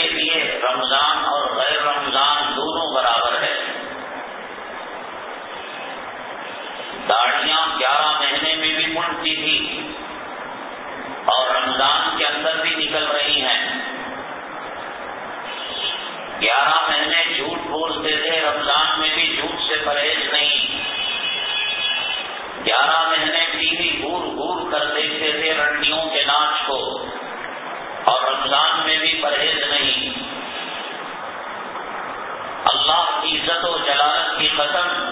کے لیے رمضان اور غیر رمضان دونوں برابر ہے داڑیاں گیارہ مہینے میں بھی ملتی تھی اور رمضان کے اندر بھی نکل رہی ہیں۔ گیارہ مہینے جھوٹ بولتے تھے، رمضان میں بھی جھوٹ سے پرہیز نہیں۔ گیارہ مہینے ٹی گور گور کر دیکھتے تھے رنڈیوں کے ناچ کو اور رمضان میں بھی پرہیز نہیں۔ اللہ کی عزت و جلالت کی قسم،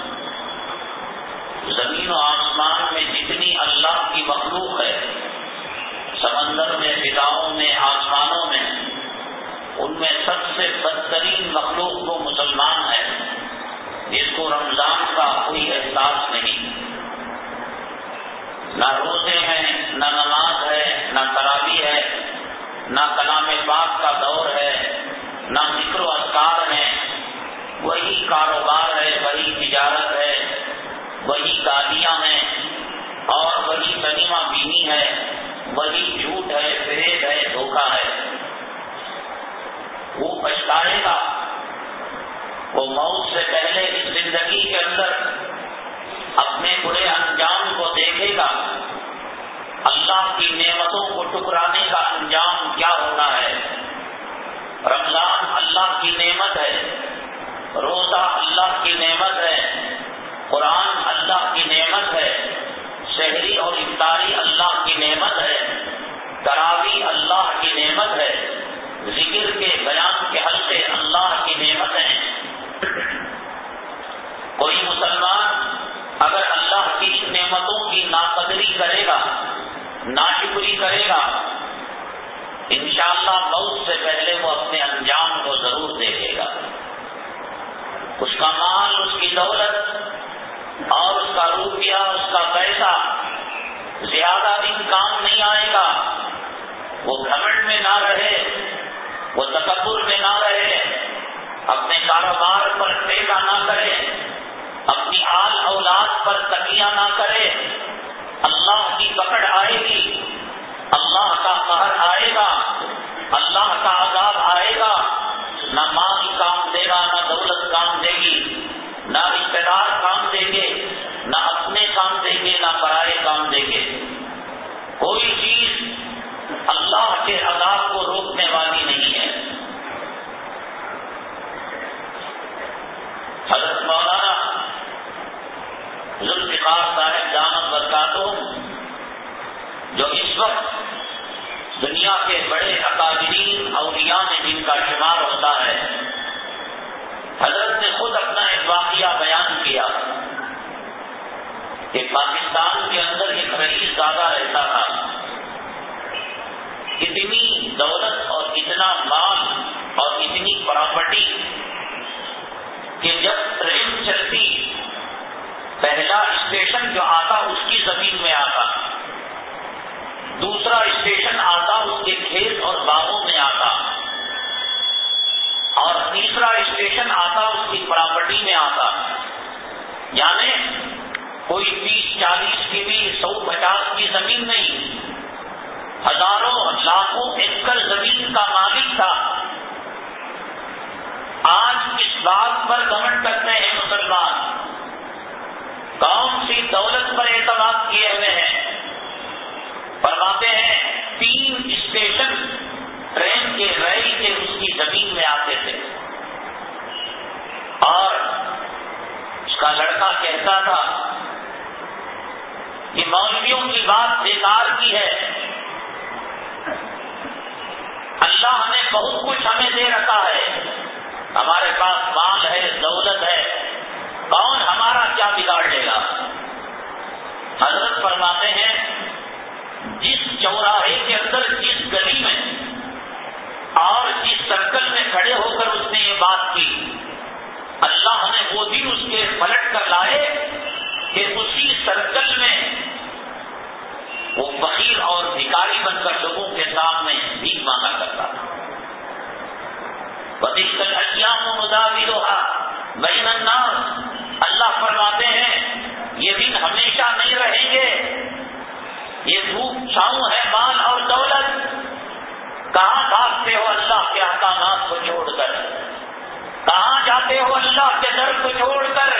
زمین و آسمان میں جتنی اللہ کی مخلوق ہے، سمندر میں فضاؤں میں، آسمانوں میں، ان میں سب سے بدترین مخلوق وہ مسلمان ہے، جس کو رمضان کا کوئی احساس نہیں۔ نہ روزے ہیں، نہ نماز ہے، نہ خرابی ہے، نہ کلام پاک کا دور ہے، نہ ذکر و اذکار ہیں۔ وہی کاروبار ہے، وہی تجارت ہے، وہی گالیاں ہیں اور وہی سنیما بینی ہے، وہی جھوٹ ہے فریب ہے، دھوکہ ہے۔ وہ پچھتائے گا۔ وہ موت سے پہلے اس زندگی کے اندر اپنے برے انجام کو دیکھے گا۔ اللہ کی نعمتوں کو ٹکرانے کا انجام کیا ہوتا ہے؟ رمضان اللہ کی نعمت ہے۔ روزہ اللہ کی نعمت ہے، قرآن اللہ کی نعمت ہے، شہری اور افطاری اللہ کی نعمت ہے، تراوی اللہ کی نعمت ہے، ذکر کے بیان کے حلقے اللہ کی نعمت ہیں۔ کوئی مسلمان اگر اللہ کی نعمتوں کی ناقدری کرے گا، ناشکری کرے گا، انشاءاللہ بہت سے پہلے وہ اپنے انجام کو ضرور دیکھے گا۔ اس کا مال، اس کی دولت اور اس کا روپیہ، اس کا پیسہ زیادہ دن کام نہیں آئے گا۔ وہ گھمنڈ میں نہ رہے، وہ تکبر میں نہ رہے، اپنے کاروبار پر ٹیکا نہ کرے، اپنی آل اولاد پر تکیہ نہ کرے۔ اللہ کی پکڑ آئے گی، اللہ کا قہر آئے گا، اللہ کا نہ رشتے دار کام دیں گے، نہ اپنے کام دیں گے، نہ پرائے کام دیں گے۔ کوئی چیز اللہ کے عذاب کو روکنے والی نہیں ہے۔ حضرت مولانا ذوالفقار صاحب دامت برکاتوں، جو اس وقت دنیا کے بڑے اکادرین اولیاء میں جن کا شمار ہوتا ہے حضرت نے خود اپنا ایک واقعہ بیان کیا کہ پاکستان کے اندر ایک رئیس زیادہ رہتا تھا اتنی دولت اور اتنا مال اور اتنی پراپرٹی کہ جب ٹرین چلتی، پہلا اسٹیشن جو آتا اس کی زمین میں آتا، دوسرا اسٹیشن آتا اس کے کھیت اور باغوں میں آتا۔ اور تیسرا اسٹیشن آتا اس کی پراپرٹی میں آتا۔ یعنی کوئی تیس چالیس کی بھی سو، پچاس کی زمین نہیں۔ ہزاروں، لاکھوں ایکڑ زمین کا مالک تھا۔ آج اس بات پر گمن کرتے ہیں مسلمان۔ کون سی دولت پر اعتماد کیے ہوئے ہیں؟ فرماتے ہیں تین اسٹیشن۔ ٹرین کے ریل کے اس کی زمین میں آتے تھے۔ اور اس کا لڑکا کہتا تھا کہ مولویوں کی بات بیکار کی ہے۔ اللہ نے بہت کچھ ہمیں دے رکھا ہے۔ ہمارے پاس مال ہے، دولت ہے۔ کون ہمارا کیا بگاڑ لے گا؟ حضرت فرماتے ہیں، جس چوراہے کے اندر، جس گلی میں اور جس سرکل میں کھڑے ہو کر اس نے یہ بات کی، اللہ نے وہ دن اس کے پلٹ کر لائے کہ اسی سرکل میں وہ فقیر اور بھکاری بن کر لوگوں کے سامنے بھیک مانگا کرتا تھا۔ بدیشن اجیام مداوی بین الناس۔ اللہ فرماتے ہیں، یہ دن ہمیشہ نہیں رہیں گے۔ یہ دھوپ چھاؤں ہے۔ کہاں بھاگتے ہو اللہ کے احکامات کو چھوڑ کر؟ کہاں جاتے ہو اللہ کے در کو چھوڑ کر؟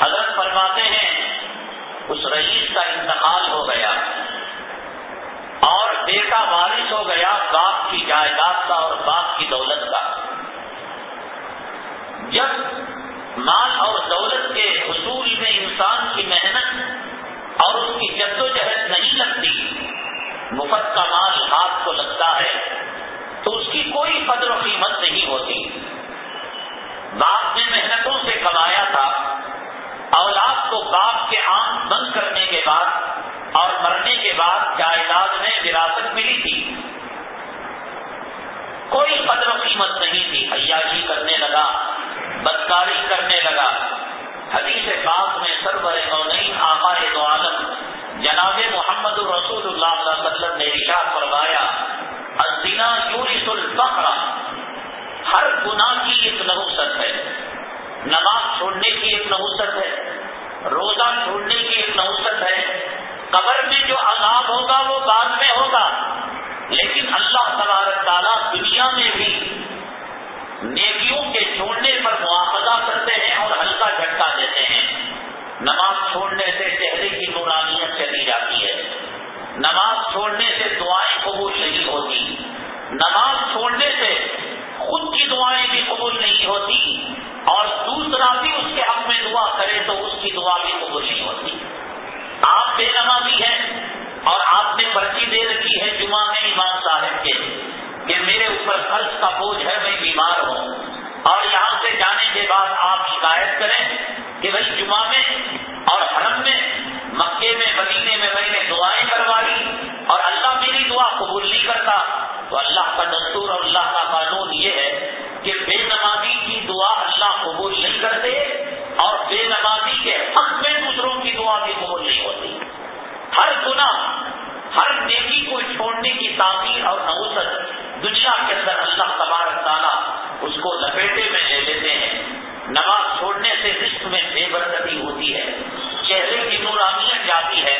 حضرت فرماتے ہیں، اس رئیس کا انتقال ہو گیا، اور بیٹا وارث ہو گیا باپ کی جائیداد کا اور باپ کی دولت کا۔ جب مال اور دولت کے حصول میں انسان کی محنت اور اس کی جدوجہد نہیں لگتی مفت کا مال ہاتھ کو لگتا ہے تو اس کی کوئی قدر و قیمت نہیں ہوتی۔ باپ نے محنتوں سے کمایا تھا۔ اولاد کو باپ کے آنکھ بند کرنے کے بعد اور مرنے کے بعد جائیداد میں وراثت ملی تھی۔ کوئی قدر و قیمت نہیں تھی۔ عیاشی کرنے لگا، بدکاری کرنے لگا۔ حدیث پاک میں سرور دو عالم جناب محمد رسول اللہ صلی اللہ علیہ وسلم نے ارشاد فرمایا، الزنا یورث الفقر. ہر گناہ کی ایک نحوست ہے۔ نماز چھوڑنے کی ایک نحوست ہے۔ روزہ چھوڑنے کی ایک نحوست ہے۔ قبر میں جو عذاب ہوگا وہ بعد میں ہوگا۔ لیکن اللہ تبارک تعالیٰ دنیا میں بھی نیکیوں کے چھوڑنے پر مواخذہ کرتے ہیں اور ہلکا جھٹکا دیتے ہیں۔ نماز چھوڑنے سے چہرے کی نورانیت چلی جاتی ہے۔ نماز چھوڑنے سے دعائیں قبول نہیں ہوتی۔ نماز چھوڑنے سے خود کی دعائیں بھی قبول نہیں ہوتی اور دوسرا بھی اس کے حق میں دعا کرے تو اس کی دعا بھی قبول نہیں ہوتی۔ آپ بے نمازی ہیں اور آپ نے پرچی دے رکھی ہے جمعہ میں امام صاحب کے کہ میرے اوپر قرض کا بوجھ ہے، میں بیمار ہوں۔ اور یہاں سے جانے کے بعد آپ شکایت کریں۔ کہ بھائی جمعہ میں اور حرم میں، مکے میں، مدینے میں میں نے دعائیں کروا لی اور اللہ میری دعا قبول نہیں کرتا تو اللہ کا دستور اور اللہ کا قانون یہ ہے کہ بے نمازی کی دعا اللہ قبول نہیں کرتے اور بے نمازی کے حق میں دوسروں کی دعا بھی قبول نہیں ہوتی۔ ہر گناہ، ہر نیکی کو چھوڑنے کی تعمیر اور نوسط دنیا کے اندر اللہ تبارک تعالیٰ اس کو لپیٹے میں لے لیتے ہیں نماز چھوڑنے سے رشت میں بے برکتی ہوتی ہے چہرے کی نورانیت جاتی ہے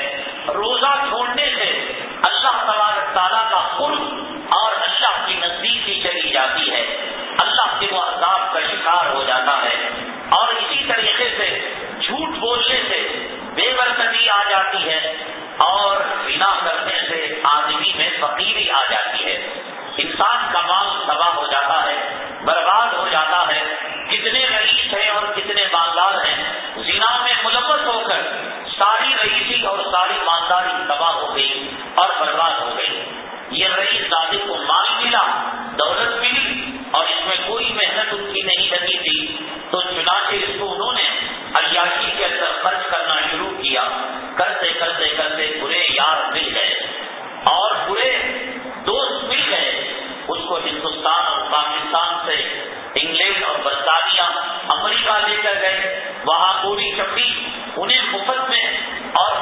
روزہ چھوڑنے سے اللہ تبارک تعالیٰ کا قرب اور اللہ کی نزدیکی چلی جاتی ہے۔ اللہ کے وہ عذاب کا شکار ہو جاتا ہے۔ اور اسی طریقے سے جھوٹ بولنے سے بے برکتی آ جاتی ہے اور بنا کرنے سے آدمی میں فقیری آ جاتی ہے۔ انسان کا مال تباہ ہو جاتا ہے، برباد ہو جاتا ہے۔ کتنے رئیس ہیں اور کتنے مالدار ہیں۔ زنا میں ملوث ہو کر ساری رئیسی اور ساری مالداری تباہ ہو گئی اور برباد ہو گئی۔ یہ رئیس دادی کو مال ملا، دولت ملی اور اس میں کوئی محنت ان کی نہیں لگی تھی۔ تو چنانچہ اس کو انہوں نے عیاشی کے اندر خرچ کرنا شروع کیا۔ کرتے کرتے کرتے برے یار مل گئے۔ اور برے دوست مل گئے۔ اس کو ہندوستان اور پاکستان سے انگلینڈ اور برطانیہ، امریکہ لے کر گئے۔ وہاں پوری چپی انہیں مفت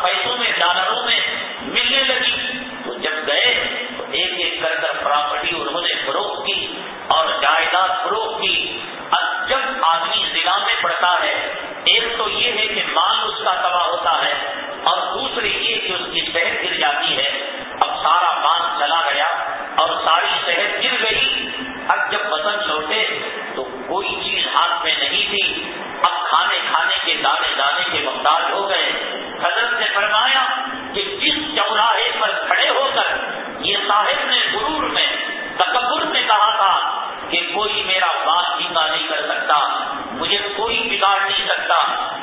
پیسوں میں، ڈالروں میں ملنے لگی۔ تو جب گئے تو ایک ایک کر کر پراپرٹی انہوں نے فروخت کی اور جائیداد فروخت کی۔ اب جب آدمی ضلع میں پڑتا ہے، ایک تو یہ ہے کہ مال اس کا تباہ ہوتا ہے اور دوسری یہ کہ اس کی صحت گر جاتی ہے۔ اب سارا مال چلا گیا اور ساری صحت گر گئی۔ اب جب وطن لوٹے تو کوئی چیز ہاتھ میں نہیں تھی۔ اب کھانے کھانے کے دانے دانے کے محتاج ہو گئے۔ حضرت نے فرمایا کہ جس چوراہے پر کھڑے ہو کر یہ صاحب نے غرور میں، تکبر میں کہا تھا کہ کوئی میرا بات جیتا نہیں کر سکتا، مجھے کوئی بگاڑ نہیں سکتا،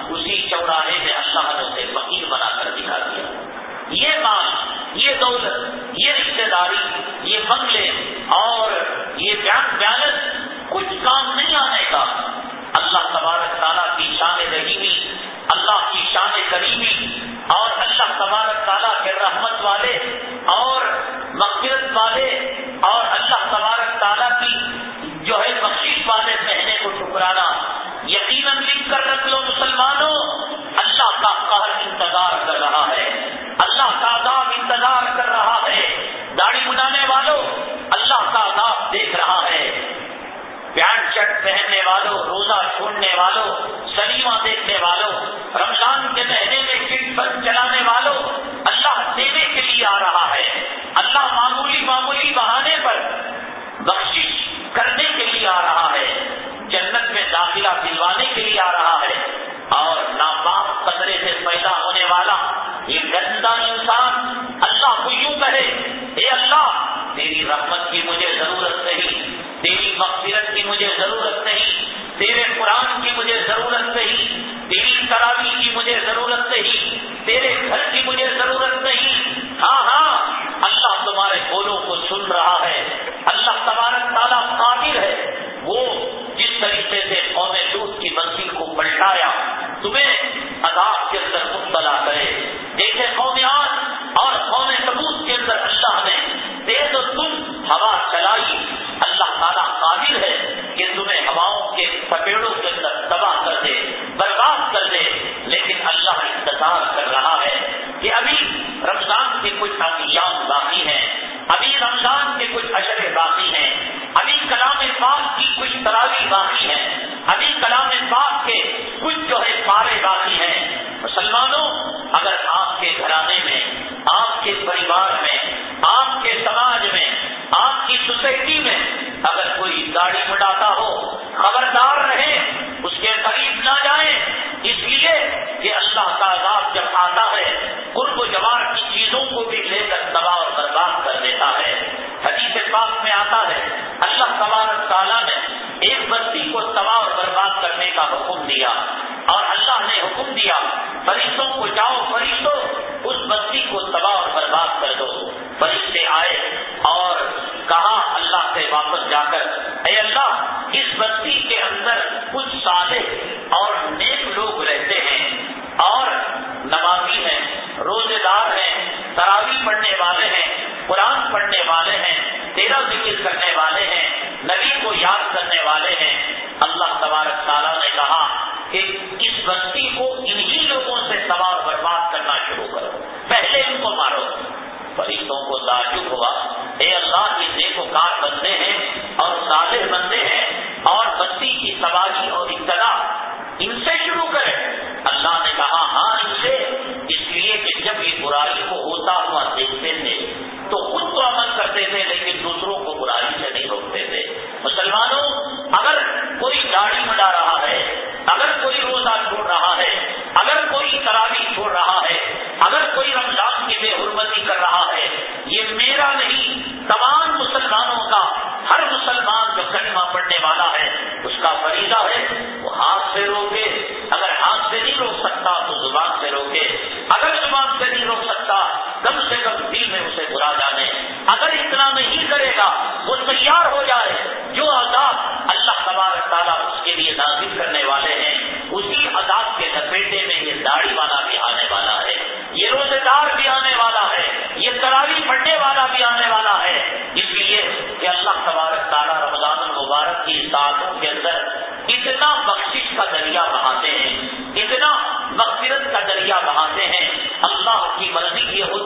اسی چوراہے میں اللہ نے اسے فقیر بنا کر دکھا دیا۔ یہ بات یہ دولت، یہ رشتے داری، یہ بنگلے اور یہ بیلنس کچھ کام نہیں آنے انتظار کر رہا ہے۔ داڑھی بنانے والوں اللہ کا عذاب دیکھ رہا ہے۔ پینٹ شرٹ پہننے والوں، روزہ چھوڑنے والوں سلیما دیکھنے والوں، رمضان کے مہینے میں کٹ بس چلانے والوں اللہ دینے کے لیے آ رہا ہے۔ اللہ معمولی معمولی بہانے پر بخش کرنے کے لیے آ رہا ہے۔ جنت میں داخلہ دلوانے کے لیے آ رہا ہے۔ اور ناپاک قدرے سے پیدا ہونے والا یہ گندا انسان اللہ کو یوں کہے، اے اللہ، تیری رحمت کی مجھے ضرورت نہیں، تیری مغفرت کی مجھے ضرورت نہیں، تیرے قرآن کی مجھے ضرورت نہیں، تیری تراوی کی مجھے ضرورت نہیں، تیرے گھر کی مجھے ضرورت نہیں۔ ہاں ہاں اللہ تمہارے بولوں کو سن رہا ہے۔ اللہ تبارک تعالیٰ قابل ہے۔ وہ جس طریقے سے قوم دودھ کی منزل کو پلٹایا، تمہیں عذاب کے اندر مبتلا تعالیٰ نے کہا کہ اس بستی کو انہی لوگوں سے سوار برباد کرنا شروع کرو۔ پہلے ان کو مارو۔ فرشتوں کو تعجب ہوا۔ اے اللہ، یہ نیک کار بندے ہیں اور صالح بندے ہیں اور بستی کی سواری اور اطلاع ان سے شروع کرے اللہ نے کہا ہاں ان سے۔ اس لیے کہ جب یہ برائی کو ہوتا ہوا دیکھتے تھے تو خود تو عمل کرتے تھے، لیکن دوسروں کو برائی سے نہیں روکتے۔ مسلمانوں، اگر کوئی داڑھی بنا رہا ہے، اگر کوئی روزہ چھوڑ رہا ہے، اگر کوئی تراوی چھوڑ رہا ہے، اگر کوئی رمضان کی بے حرمتی کر رہا ہے، یہ میرا نہیں، تمام مسلمانوں کا، ہر مسلمان جو کلمہ پڑھنے والا ہے، اس کا فریضہ ہے، وہ ہاتھ سے روکے، اگر ہاتھ سے نہیں روک سکتا، تو زبان سے روکے، اگر زبان سے نہیں روک سکتا کم سے کم دل میں اسے برا جانے اگر اتنا نہیں کرے گا، وہ تیار ہو جائے ساتھوں کے اندر اتنا بخشش کا دریا بہاتے ہیں، اتنا مغفرت کا دریا بہاتے ہیں، اللہ کی مرضی یہ ہو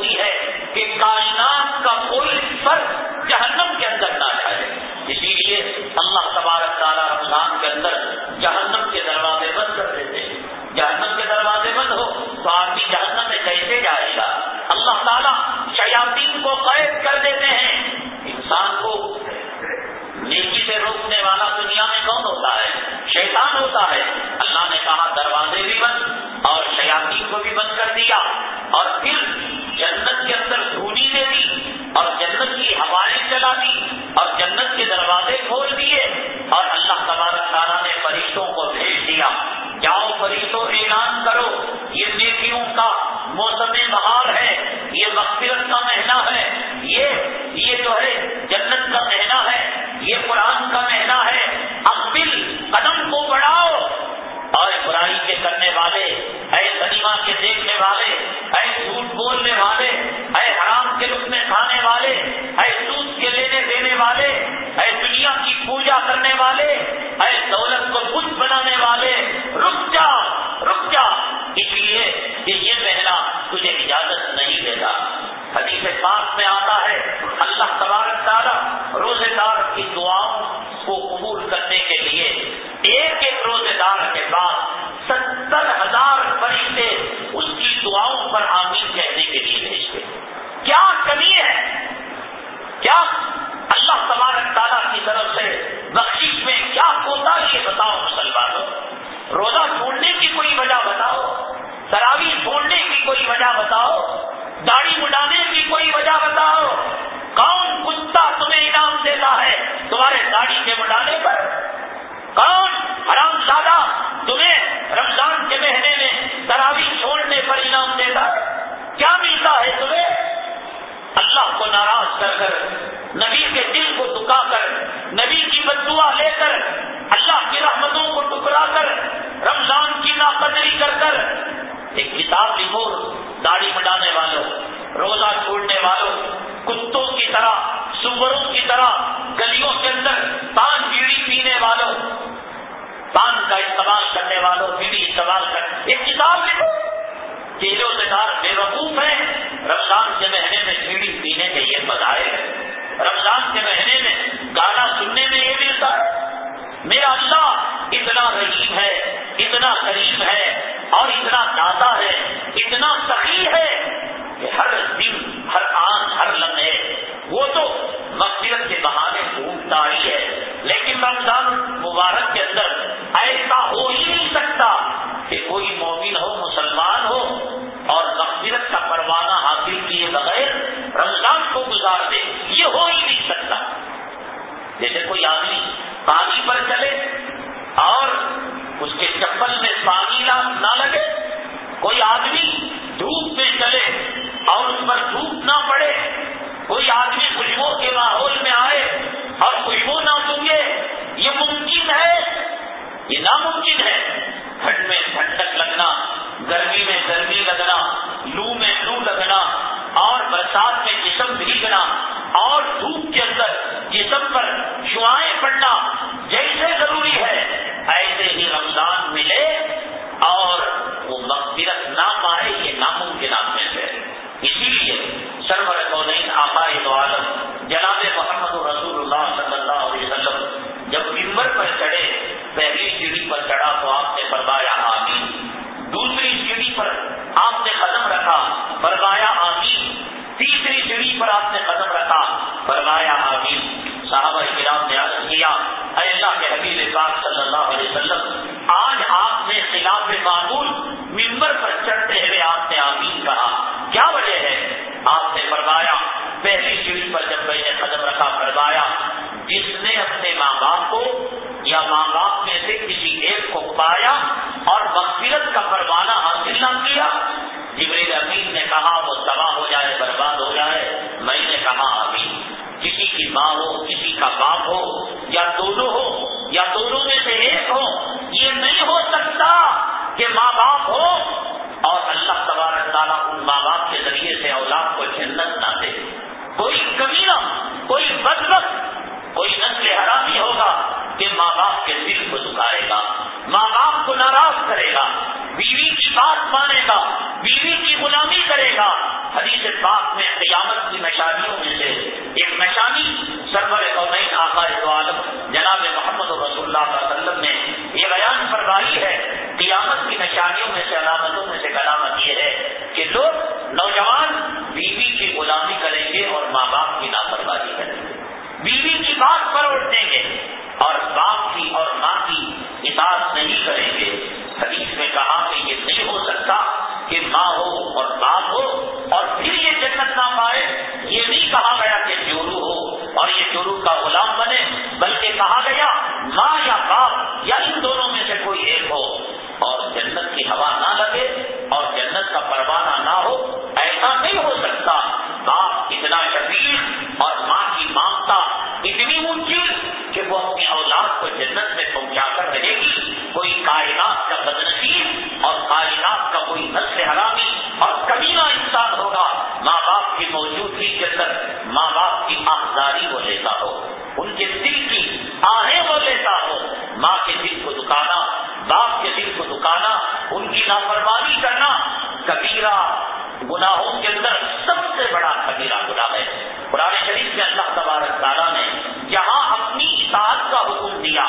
کوئی کائنات کا بدنصیب اور کائنات کا کوئی نسل حرامی اور کبھی نہ انسان ہوگا، ماں باپ کی موجودگی کے اندر ماں باپ کی آخداری وہ لیتا ہو، ان کے دل کی آہیں وہ لیتا ہو، ماں کے دل کو دکانا، باپ کے دل کو دکانا، ان کی نافرمانی کرنا، کبیرہ گناہوں کے اندر سب سے بڑا کبیرہ گناہ ہے۔ قرآن شریف میں اللہ تبارک تعالیٰ نے یہاں اپنی اطاعت کا حکم دیا۔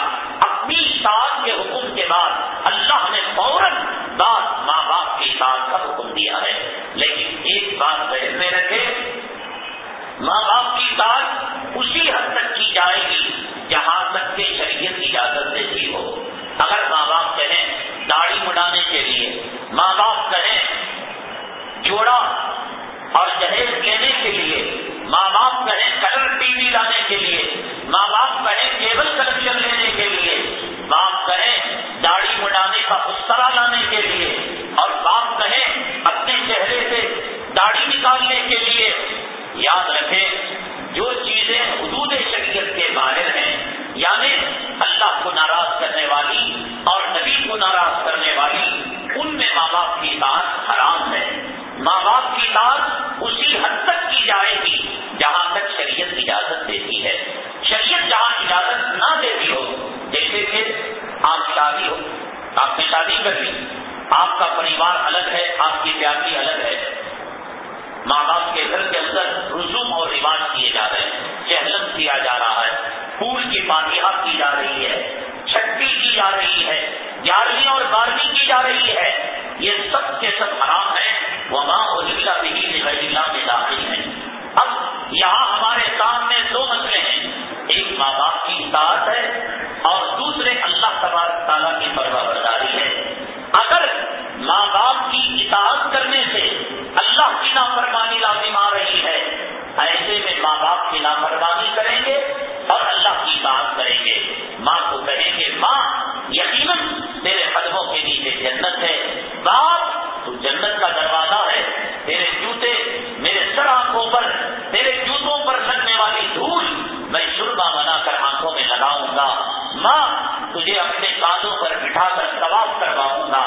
ماں، تجھے اپنے کانوں پر بٹھا کر طواف کرواؤں گا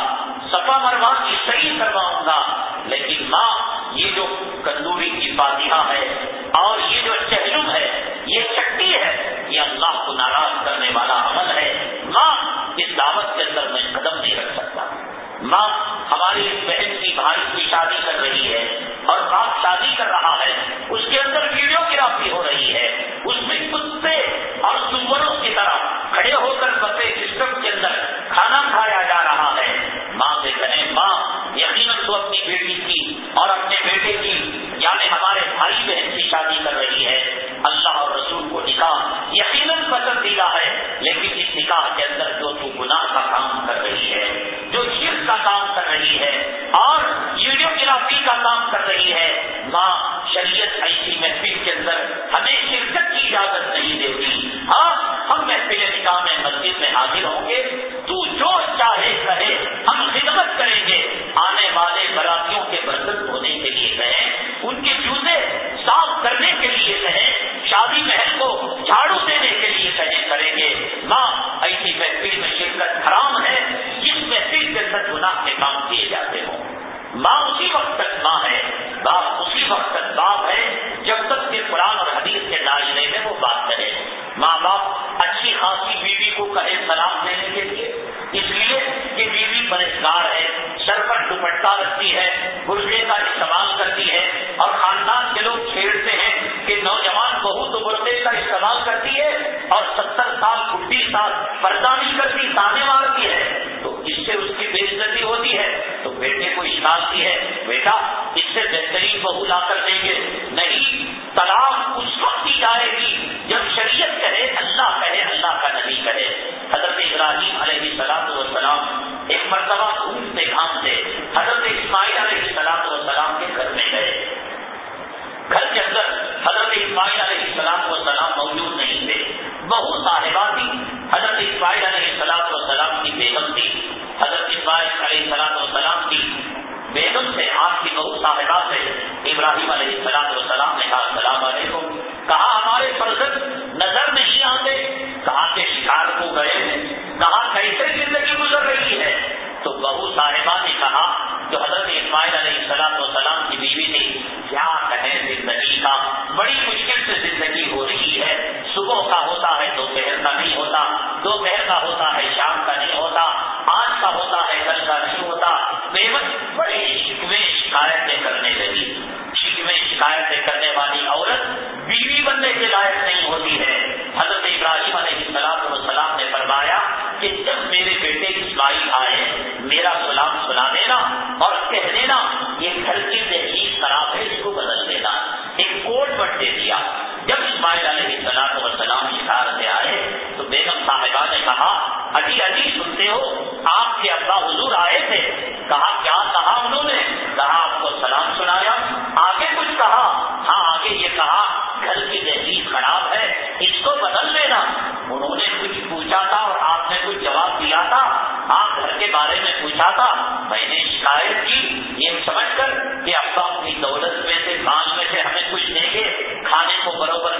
سفا مروا کی صحیح کرواؤں گا، لیکن ماں، یہ جو کندوری کی فاتحہ ہے بہو صاحبہ سے ابراہیم علیہ السلام والسلام نے کہا، السلام علیکم۔ کہا، ہمارے فرزند نظر نہیں آتے کہا کہ شکار کو گئے ہیں۔ کہاں کیسے زندگی گزر رہی ہے؟ تو بہو صاحبہ نے کہا جو حضرت اسماعیل علیہ السلام والسلام کی بیوی نے، کیا کہیں زندگی کا؟ بڑی مشکل سے زندگی ہو رہی ہے۔ صبح کا ہوتا ہے، دوپہر کا نہیں ہوتا۔ دوپہر کا ہوتا ہے، شام کا نہیں ہوتا۔ آج کا ہوتا ہے، کل کا نہیں ہوتا۔ بے بس بڑی شکایتیں کرنے لگی۔ ٹھیک میں شکایتیں کرنے والی عورت بیوی بننے کے لائق نہیں ہوتی ہے۔ حضرت ابراہیم علیہ السلام السلام نے فرمایا کہ جب میرے بیٹے اسماعیل آئے، میرا سلام سنا دینا اور کہہ دینا، یہ گھر کی تحریر خراب ہے، اس کو بدل دینا۔ ایک کوٹ بٹ دے دیا۔ جب اسماعیل علیہ السلام السلام شکار سے آئے، تو بیگم صاحبہ نے کہا ابھی ابھی سنتے ہو، آپ کے ابا حضور آئے تھے۔ کہا، کیا کہا انہوں نے؟ کہا، آپ کو سلام سنایا۔ آگے کچھ کہا۔ ہاں آگے یہ کہا، گھر کی تہذیب خراب ہے، اس کو بدل لینا۔ انہوں نے کچھ پوچھا تھا اور آپ نے کچھ جواب دیا تھا۔ آپ گھر کے بارے میں پوچھا تھا۔ میں نے شکایت کی۔ یہ سمجھ کر کہ ابا اپنی دولت میں سے پانچ میں سے ہمیں کچھ دیں گے۔ کھانے کو برابر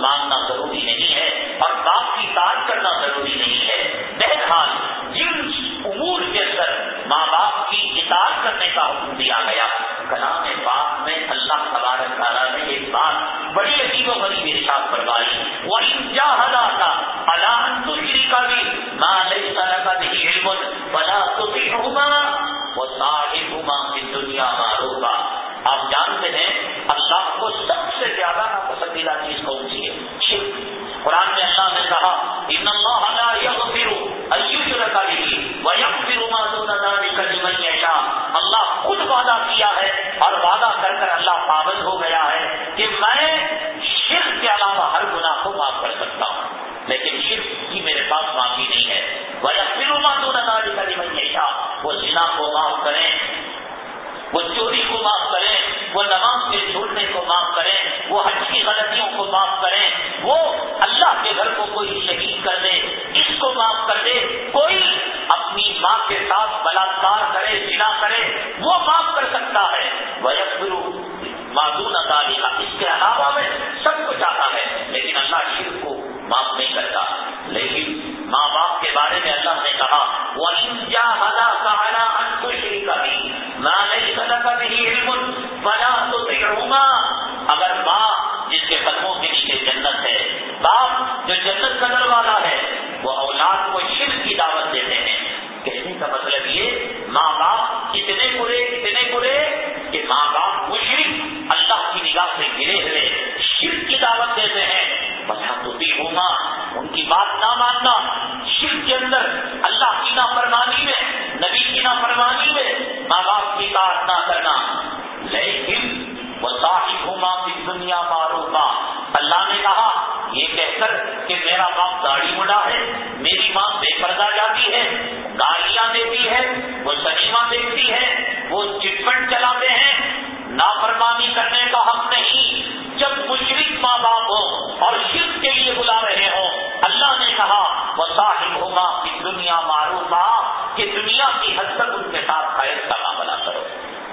ماننا ضروری نہیں ہے اور باپ کی تعلق کرنا ضروری نہیں ہے۔ بہرحال جن امور کے اندر ماں باپ کی اطاعت کرنے کا حکم دیا گیا، کلام باپ میں اللہ تبارک تعالیٰ نے ایک بات بڑی عجیب و غریب ارشاد فرمائی وہ انجا ہلا کا اللہ تشری کا بھی ماں علیہ تعالیٰ کا نہیں علم بنا تو وہ صاحب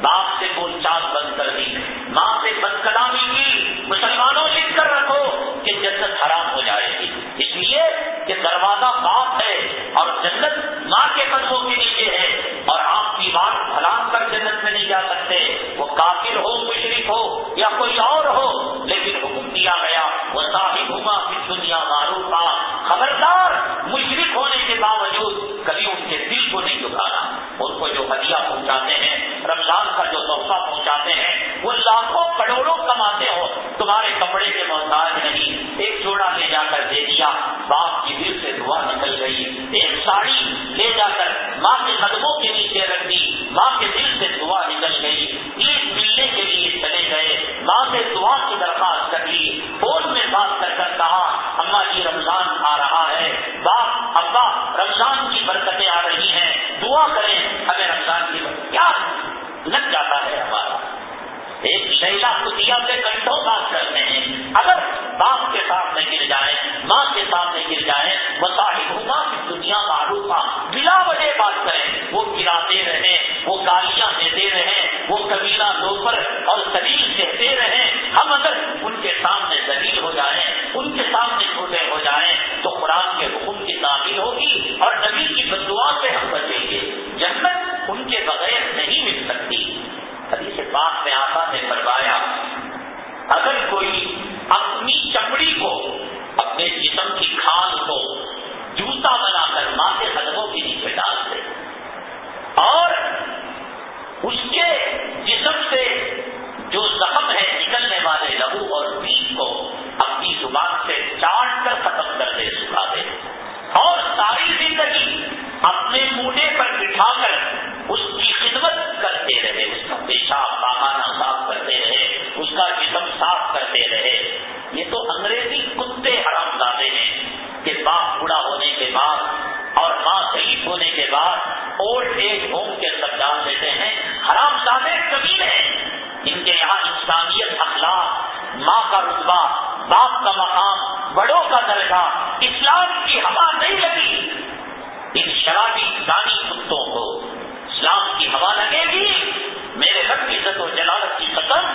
باپ سے بول چال بند کر دی۔ ماں سے بد کلامی کی۔ مسلمانوں کر رکھو کہ جنت حرام ہو جائے گی۔ اس لیے کہ دروازہ باپ ہے اور جنت ماں کے قدموں کے نیچے ہے اور آپ کی بات حرام کر جنت میں نہیں جا سکتے۔ وہ کافر ہو مشرق ہو یا کوئی اور ہو، لیکن حکم دیا گیا۔ وہ صاحب ہوا دنیا معروف خبردار! نقصان پہنچاتے ہیں۔ وہ لاکھوں کروڑوں کماتے ہو۔ تمہارے کپڑے کے محتاج نہیں۔ بڑوں کا درجہ اسلام کی ہوا نہیں لگی۔ ان شرابی دانی کتوں کو اسلام کی ہوا لگے گی؟ میرے رب کی عزت و جلالت کی قسم،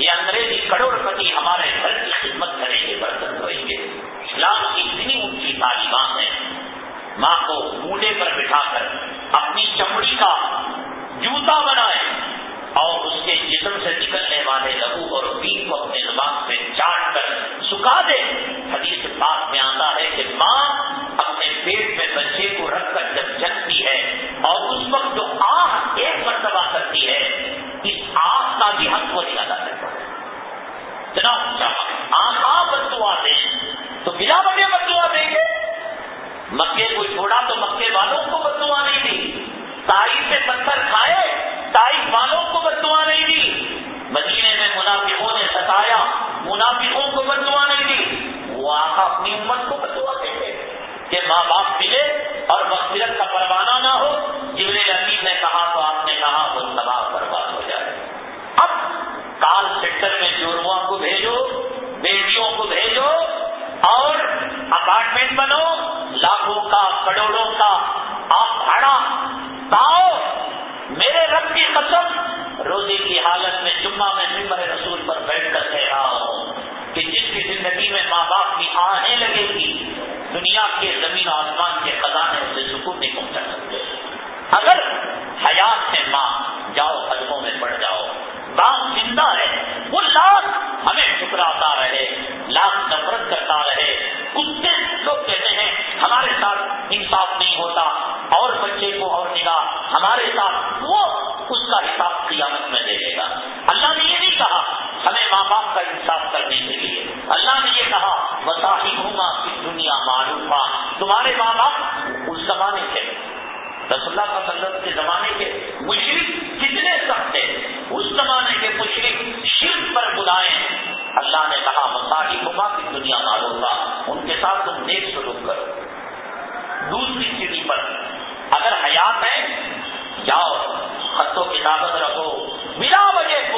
یہ انگریزی کروڑ پتی ہمارے گھر کی خدمت کریں گے برتن دھوئیں گے اسلام کی اتنی اونچی تعلیمات ہیں، ماں کو مونڈے پر بٹھا کر اپنی چمڑی کا جوتا بنائے۔ اور اس کے جسم سے نکلنے والے لہو اور پین کو اپنے زبان سے چاٹ کر سکھا دے۔ حدیث پاک میں آتا ہے کہ ماں اپنے پیٹ میں بچے کو رکھ کر جب جگتی ہے اور اس وقت جو آہ ایک مرتبہ کرتی ہے، اس آگ کا بھی حق کو نہیں ادا کرتا۔ اتنا اونچا آخا بدوا دیں تو بلا بڑے بدوا دیں گے مکے کو چھوڑا تو مکے والوں کو بدوا نہیں دی۔ تاریخ سے پتھر کھائے تاریخ والوں کو بدوا نہیں دی مدینے میں منافقوں نے ستایا، منافقوں کو بدوا نہیں دی۔ وہ آخا اپنی امت کو بدوا دیتے کہ ماں باپ ملے اور مغفرت کا پروانہ نہ ہو۔ جبر عزیز نے کہا تو آپ نے کہا وہ تباہ برباد ہو جائے۔ اب کال سیکٹر میں جورواں کو بھیجو، بیٹیوں کو بھیجو اور اپارٹمنٹ بنو۔ لاکھوں کا، کروڑوں کا، آپ بھاڑا پاؤ میرے رب کی قسم روزی کی حالت میں جمعہ میں ممبر رسول پر بیٹھ کر کہہ رہا ہوں کہ جس کی زندگی میں ماں باپ کی آہیں لگے گی، دنیا کے زمین آسمان کے خزانے اسے سکون نہیں پہنچا سکتے۔ اگر حیات سے ماں جاؤ، قدموں میں پڑ جاؤ، باپ زندہ ہے وہ لاکھ ہمیں ٹھکراتا رہے، لاکھ نفرت کرتا رہے۔ کتے لوگ کہتے ہیں، ہمارے ساتھ انصاف نہیں ہوتا، اور بچے کو اور نگاہ، ہمارے ساتھ وہ اس کا حساب قیامت میں دے دے گا۔ اللہ نے یہ نہیں کہا، ہمیں ماں باپ کا انصاف کرنے کے لیے۔ اللہ نے یہ کہا وساحی گھوما کی دنیا معلوم تمہارے ماں باپ اس زمانے کے رس اللہ کا سلط کے زمانے کے مشرق کتنے سخت تھے۔ اس زمانے کے مشرق شرک پر بلائے اللہ نے کہا مساحی گما کی دنیا معلوم ان کے ساتھ تم نیک سلوک کرو۔ دوسری سیڑھی پر، اگر حیات ہے، جاؤ۔ خط و کتابت رکھو۔ بلا وجہ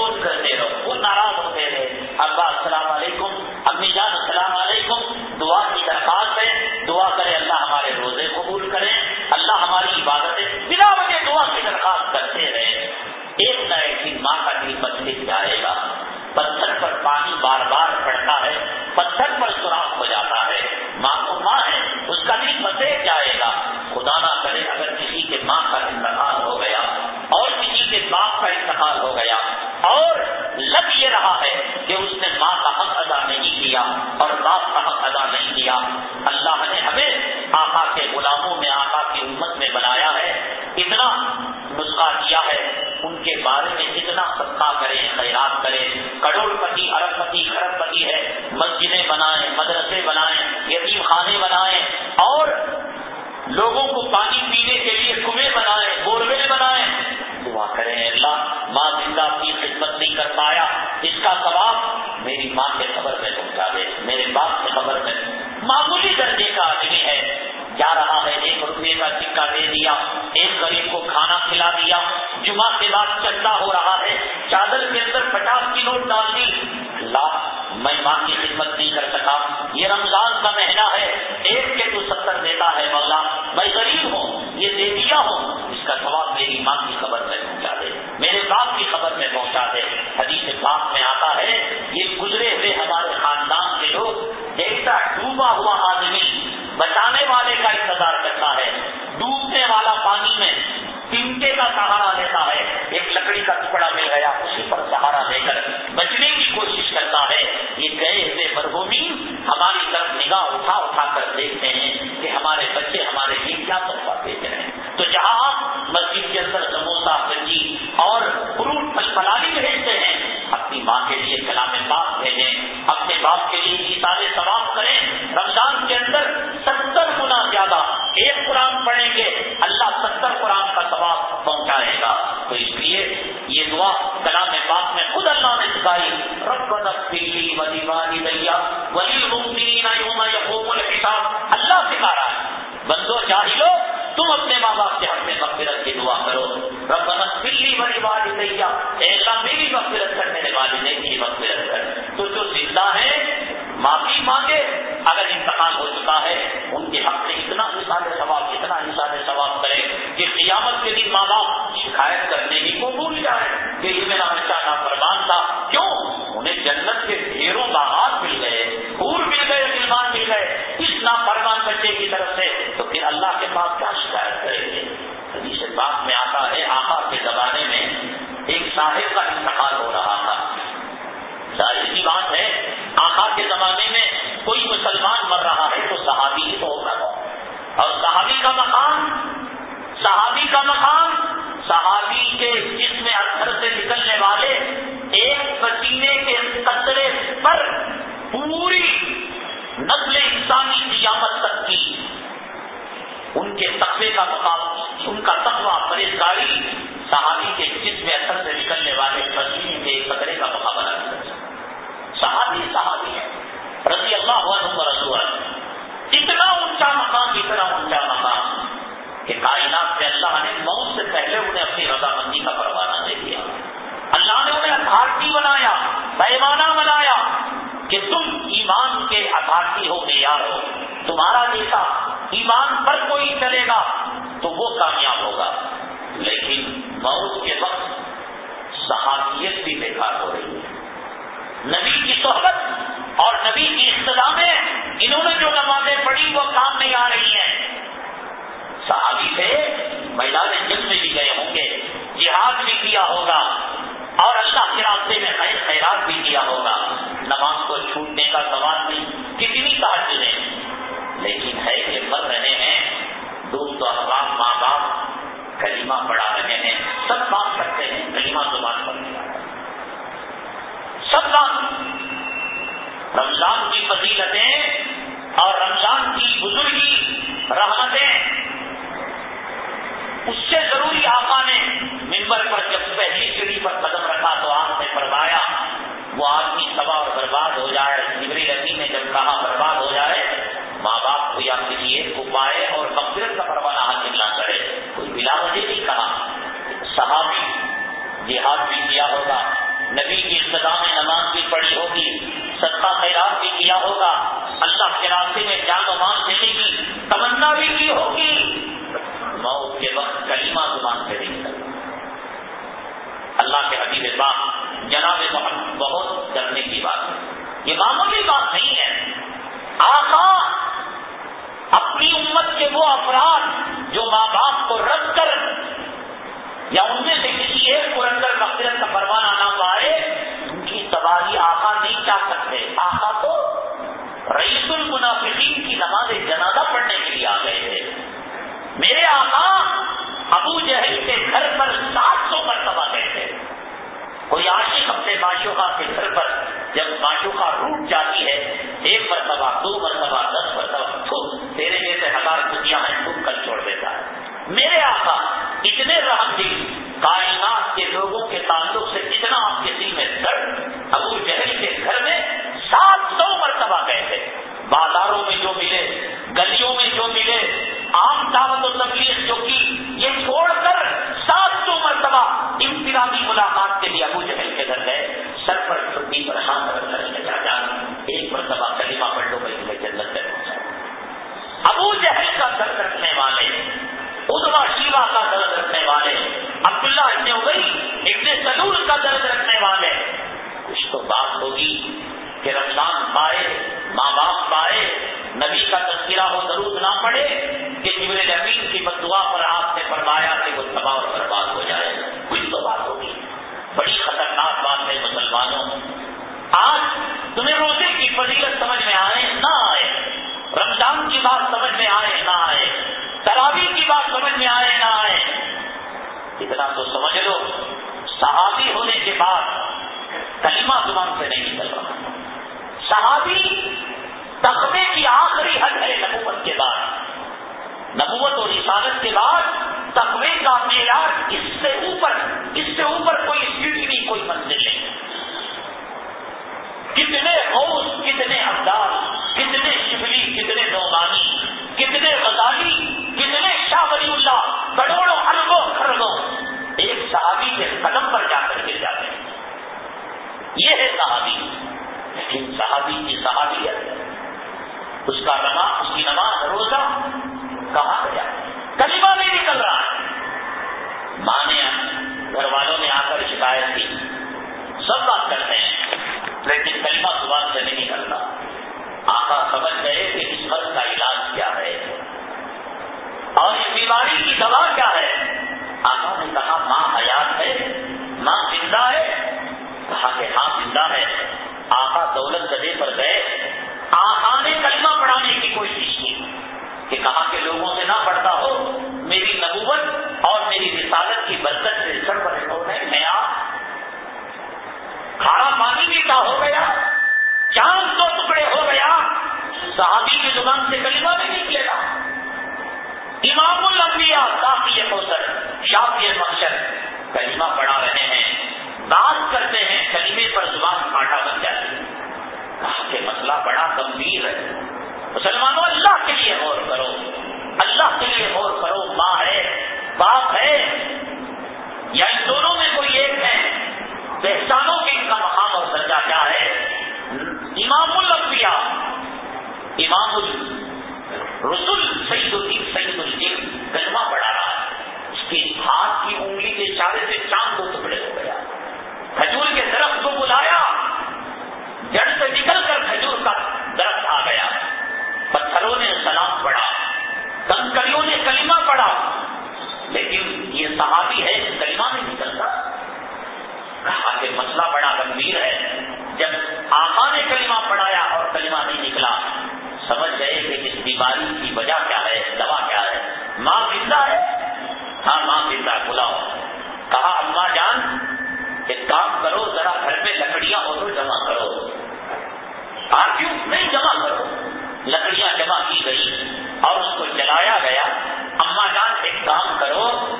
ماں باپ کے حق میں مغفرت کی دعا کرو۔ ربنا بلی بڑی والدیا ایسا میری مغفرت کر، میرے والدین کی مغفرت کر۔ تو جو زندہ ہے معافی مانگے۔ اگر انتقال ہو چکا ہے، ان کے حق میں اتنا نثال ثواب، اتنا نثال ثواب کرے کہ قیامت کے دن ماں باپ شکایت کرنے ہی کو بھول جائے کہ یہ میرا بچہ نا پروان تھا۔ کیوں؟ انہیں جنت کے ڈھیروں باغات مل گئے پور مل گئے سلمان مل گئے۔ اس نا پروان بچے کی طرف سے تو اللہ کے پاس کیا شکایت کریں گے؟ حدیث بات میں آتا ہے آخا کے زمانے میں ایک صاحب کا انتقال ہو رہا تھا۔ ظاہر کی بات ہے آخا کے زمانے میں کوئی مسلمان مر رہا ہے تو صحابی ہی تو ہوگا۔ اور صحابی کا مقام، صحابی کا مقام، صحابی کے جسم اثر سے نکلنے والے ایک پسینے کے قطرے پر پوری نسل انسانی قیامت تک ان کے تقوی کا مقام، ان کا تقوی پریشانی صحابی کے جسم اثر سے نکلنے والے پسینے کے ایک قطرے کا مقابلہ صحابی صحابی ہے رضی اللہ عنہ رسول اتنا اونچا مقام، اتنا اونچا مقام کہ کائنات سے اللہ نے موت سے پہلے انہیں اپنی رضامندی کا پروانہ دے دیا۔ اللہ نے انہیں اتھارٹی بنایا پیمانہ بنایا کہ تم ایمان کے اتھارٹی ہو معیار ہو۔ تمہارا جیسا ایمان پر کوئی چلے گا تو وہ کامیاب ہوگا۔ لیکن موت کے وقت صحابیت بھی بیکار ہو رہی ہے۔ نبی کی صحبت اور نبی کی میں انہوں نے جو نمازیں پڑھی وہ کام نہیں آ رہی ہیں۔ صحابی سے میدان جنگ میں بھی گئے ہوں گے، جہاد بھی کیا ہوگا، اور اللہ کے راستے میں خیر خیرات بھی کیا ہوگا۔ نماز کو چھوٹنے کا سوال نہیں، کتنی تحجیں لیکن ہے کہ مر رہے ہیں دوست احباب ماں باپ کلیمہ پڑھا رہے ہیں۔ سب بات کرتے ہیں، کلیمہ زبان پڑھنے سب رمضان کی فضیلتیں اور رمضان کی بزرگی رحمتیں۔ اس سے ضروری آقا نے ممبر پر جب پہلی سیڑھی پر قدم رکھا تو آپ نے فرمایا، وہ آدمی سبا اور برباد ہو جائے۔ نبری ربی نے جب کہا جہاد بھی کیا ہوگا؟ نبی کی ابتدا میں نماز بھی پڑھی ہوگی، صدقہ خیرات بھی کیا ہوگا؟ اللہ کے راستے میں جان و مال دینے کی تمنا بھی کی ہوگی؟ موت کے وقت کلیمہ زبان سے نہیں کرتا۔ اللہ کے حبیب پاک جناب محمد بہت ڈرنے کی بات ہے۔ یہ معمولی بات نہیں ہے۔ آقا اپنی امت کے وہ افراد جو ماں باپ کو رد کر یا ان میں سے کسی ایک کو اندر مقصد کا پروانہ نہ پائے ان کی تباہی آقا نہیں چاہ سکتے۔ آقا تو رئیس المنافقین کی نماز جنازہ پڑھنے کے لیے آ گئے تھے۔ میرے آقا ابو جہل کے گھر پر سات سو مرتبہ گئے تھے۔ کوئی عاشق اپنے معشوقہ کے گھر پر جب معشوقہ روٹ جاتی ہے، ایک مرتبہ، دو مرتبہ، دس مرتبہ، تو تیرے جیسے ہزار دنیا میں ڈوب کر چھوڑ دیتا ہے۔ میرے آقا، اتنے رحم دل کائنات کے لوگوں کے تعلق سے اتنا آپ کے دل میں درد، ابو جہل کے گھر میں سات سو مرتبہ گئے تھے۔ بازاروں میں جو ملے، گلیوں میں جو ملے، عام دعوت و تبلیغ جو کی، یہ چھوڑ کر سات سو مرتبہ انفرادی ملاقات کے لیے ابو جہل کے گھر گئے۔ سر پر چھٹی پر ہاتھ رکھ کر لے جا ایک مرتبہ کلیمہ پلٹوں میں جنت میں پہنچا ابو جہل کا درد رکھنے والے ادوا شیوا کا درد رکھنے والے، عبداللہ ابن ابئی ابن سلول کا درد رکھنے والے۔ کچھ تو بات ہوگی کہ رمضان پائے، ماں باپ پائے، نبی کا تذکرہ ہو درود نہ پڑے، کہ جبر امین کی بدعا پر آپ نے فرمایا کہ وہ تباہ اور برباد ہو جائے۔ کچھ تو بات ہوگی۔ بڑی خطرناک بات ہے مسلمانوں۔ آج تمہیں روزے کی فضیلت سمجھ میں آئے، نہ آئے۔ رمضان کی بات سمجھ میں آئے، نہ آئے۔ تراوی کی بات سمجھ میں آئے نہ آئے، اتنا تو سمجھ لو، صحابی ہونے کے بعد کلمہ زبان سے نہیں نکل رہا۔ صحابی تقوی کی آخری حد ہے نبوت کے بعد۔ نبوت اور رسالت کے بعد تقوی کا معیار اس سے اوپر، اس سے اوپر کوئی سیڑھی نہیں، کوئی ایک کام کرو،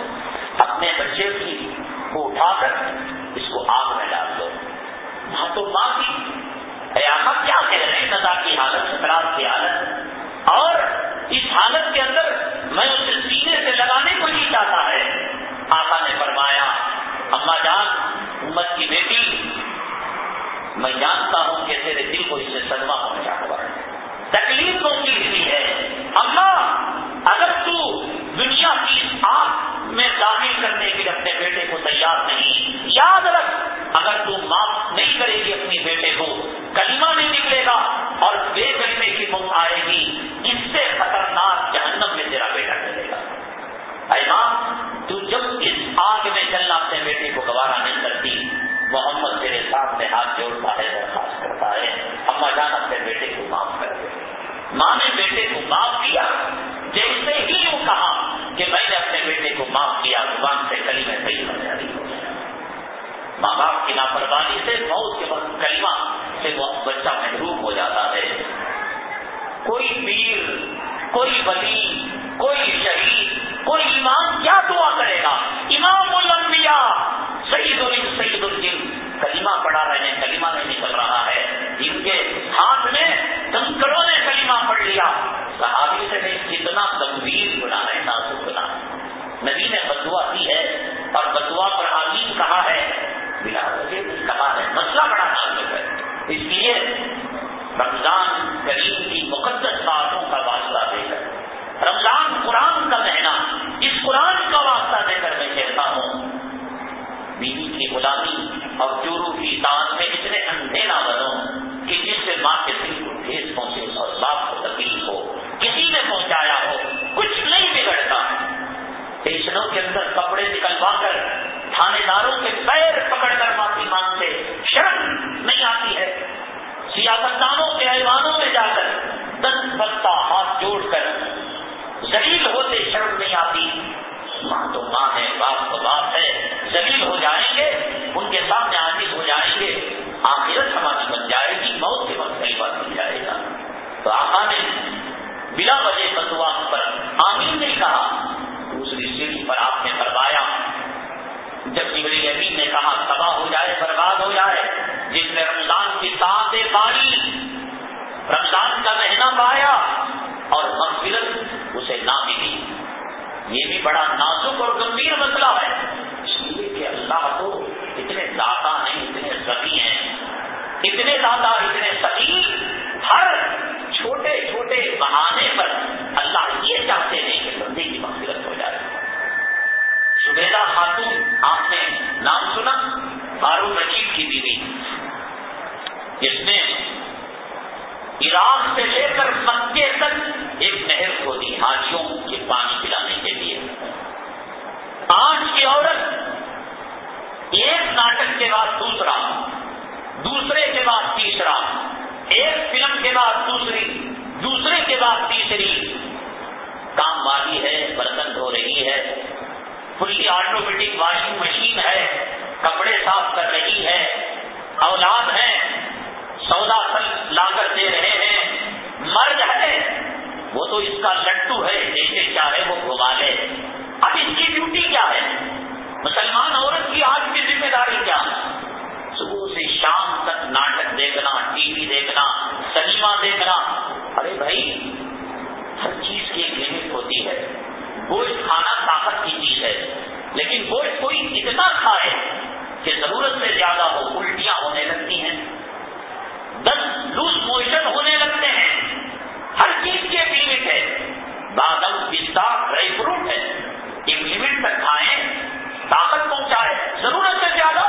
اپنے بچے کی کو اٹھا کر اس کو آگ میں ڈال دو۔ ہاں تو ماں کی قیامت کیا کہہ رہے ہیں ندا کی حالت خطرات کی حالت۔ اور اس حالت کے اندر میں اسے سینے سے لگانے کو نہیں چاہتا ہے۔ آقا نے فرمایا، اما جان، امت کی بیٹی، میں جانتا ہوں کہ تیرے دل کو اس سے صدمہ پہنچا ہوا ہے۔ تکلیف تو کی ہے۔ اما، اگر تو دنیا کی آگ میں داخل کرنے کے لیے اپنے بیٹے کو تیار نہیں۔ یاد رکھ، اگر تو معاف نہیں کرے گی اپنی بیٹے کو، کلمہ نہیں نکلے گا اور بے کلمے کی موت آئے گی۔ اس سے خطرناک جہنم میں تیرا بیٹا چلے گا۔ ایمان، تو جب اس آگ میں چلنا اپنے بیٹے کو گوارا نہیں کرتی، محمد تیرے ساتھ میں ہاتھ جوڑتا ہے درخواست کرتا ہے۔ اما جان اپنے بیٹے کو معاف کر دے۔ ماں نے بیٹے کو معاف کیا جیسے ہی وہ کہا کہ میں نے اپنے بیٹے کو معاف کیا، زبان سے کلی میں صحیح ہو جاری ہو ماں باپ کی لاپرواہی سے موت کے وقت کلمہ سے وہ بچہ محروم ہو جاتا ہے۔ کوئی پیر، کوئی ولی، کوئی شہید، کوئی امام کیا دعا کرے گا؟ امام الانبیاء سعید الن سعید الجن۔ کلمہ پڑھا رہے ہیں، کلمہ نہیں نکل رہا ہے۔ جن کے ہاتھ میں کنکروں نے کلمہ پڑھ لیا۔ صحابی سے نہیں کتنا گمبھیر گنا ہے نبی نے بدوا دی ہے اور بدوا پر آمین کہا ہے، بلا وجہ کہا ہے، مسئلہ بڑا نازک ہے۔ اس لیے رمضان کریم کی مقدس باتوں کا واسطہ دے کر، رمضان قرآن کا مہینہ، اس قرآن کا واسطہ دے کر میں کہتا ہوں، بیوی کی غلامی اور چورو کی دان میں اتنے اندھے نہ بنو کہ جس سے ماں کے دل کو ٹھیس پہنچے اور باپ اسٹیشنوں کے اندر کپڑے نکلوا کر تھانے داروں کے پیر پکڑ کر معافی مانگتے، شرم نہیں آتی ہے۔ سیاستدانوں کے ایوانوں میں جا کر دس بتا ہاتھ جوڑ کر ذلیل ہوتے شرم نہیں آتی۔ ماں تو ماں ہے، باپ تو باپ ہے، ذلیل ہو جائیں گے، ان کے سامنے عاجز ہو جائیں گے، آخرت ہماری بن جائے گی، موت کے وقت کئی بار مل جائے گا۔ تو آقا نے بلا وجہ بدوا پر آمین جس نے رمضان کی ساتھ پانی رمضان کا مہینہ پایا اور مغفرت اسے نہ ملی۔ یہ بھی بڑا نازک اور گمبھیر مسئلہ ہے۔ اس لیے کہ اللہ تو اتنے دادا نہیں، اتنے سبھی ہیں۔ اتنے دادا اتنے سبھی ہر چھوٹے چھوٹے بہانے پر اللہ یہ چاہتے ہیں کہ بندے کی مغفرت ہو جائے۔ شبیدہ خاتون، آپ نے نام سنا؟ ہارون رشید کی بیوی جس نے عراق سے لے کر مکے تک ایک نہر کو دی ہاتھیوں کے پانی پلانے کے لیے۔ آج کی عورت ایک ناٹک کے بعد دوسرا، دوسرے کے بعد تیسرا، ایک فلم کے بعد دوسری، دوسرے کے بعد تیسری۔ کام والی ہے برتن دھو رہی ہے۔ پوری آٹومیٹک واشنگ مشین ہے، کپڑے صاف کر رہی ہے، اولاد ہے۔ سودا پھل لا کر دے رہے ہیں۔ مرد ہے وہ تو اس کا لٹو ہے جیسے چاہے وہ گھما لے اب اس کی ڈیوٹی کیا ہے؟ مسلمان عورت کی آج کی ذمہ داری کیا؟ صبح سے شام تک ناٹک دیکھنا، ٹی وی دیکھنا، سنیما دیکھنا۔ ارے بھائی، ہر چیز کی ایک لمٹ ہوتی ہے۔ گوشت کھانا طاقت کی چیز ہے۔ لیکن گوشت کوئی اتنا کھائے کہ ضرورت سے زیادہ وہ الٹیاں ہونے لگتی ہیں۔ دس لوز موشن ہونے لگتے ہیں۔ ہر چیز کی ایک لمٹ ہے۔ بادم پستا ڈرائی فروٹ ہے۔ ایک لمٹ تک کھائیں، طاقت پہنچائے۔ ضرورت سے زیادہ،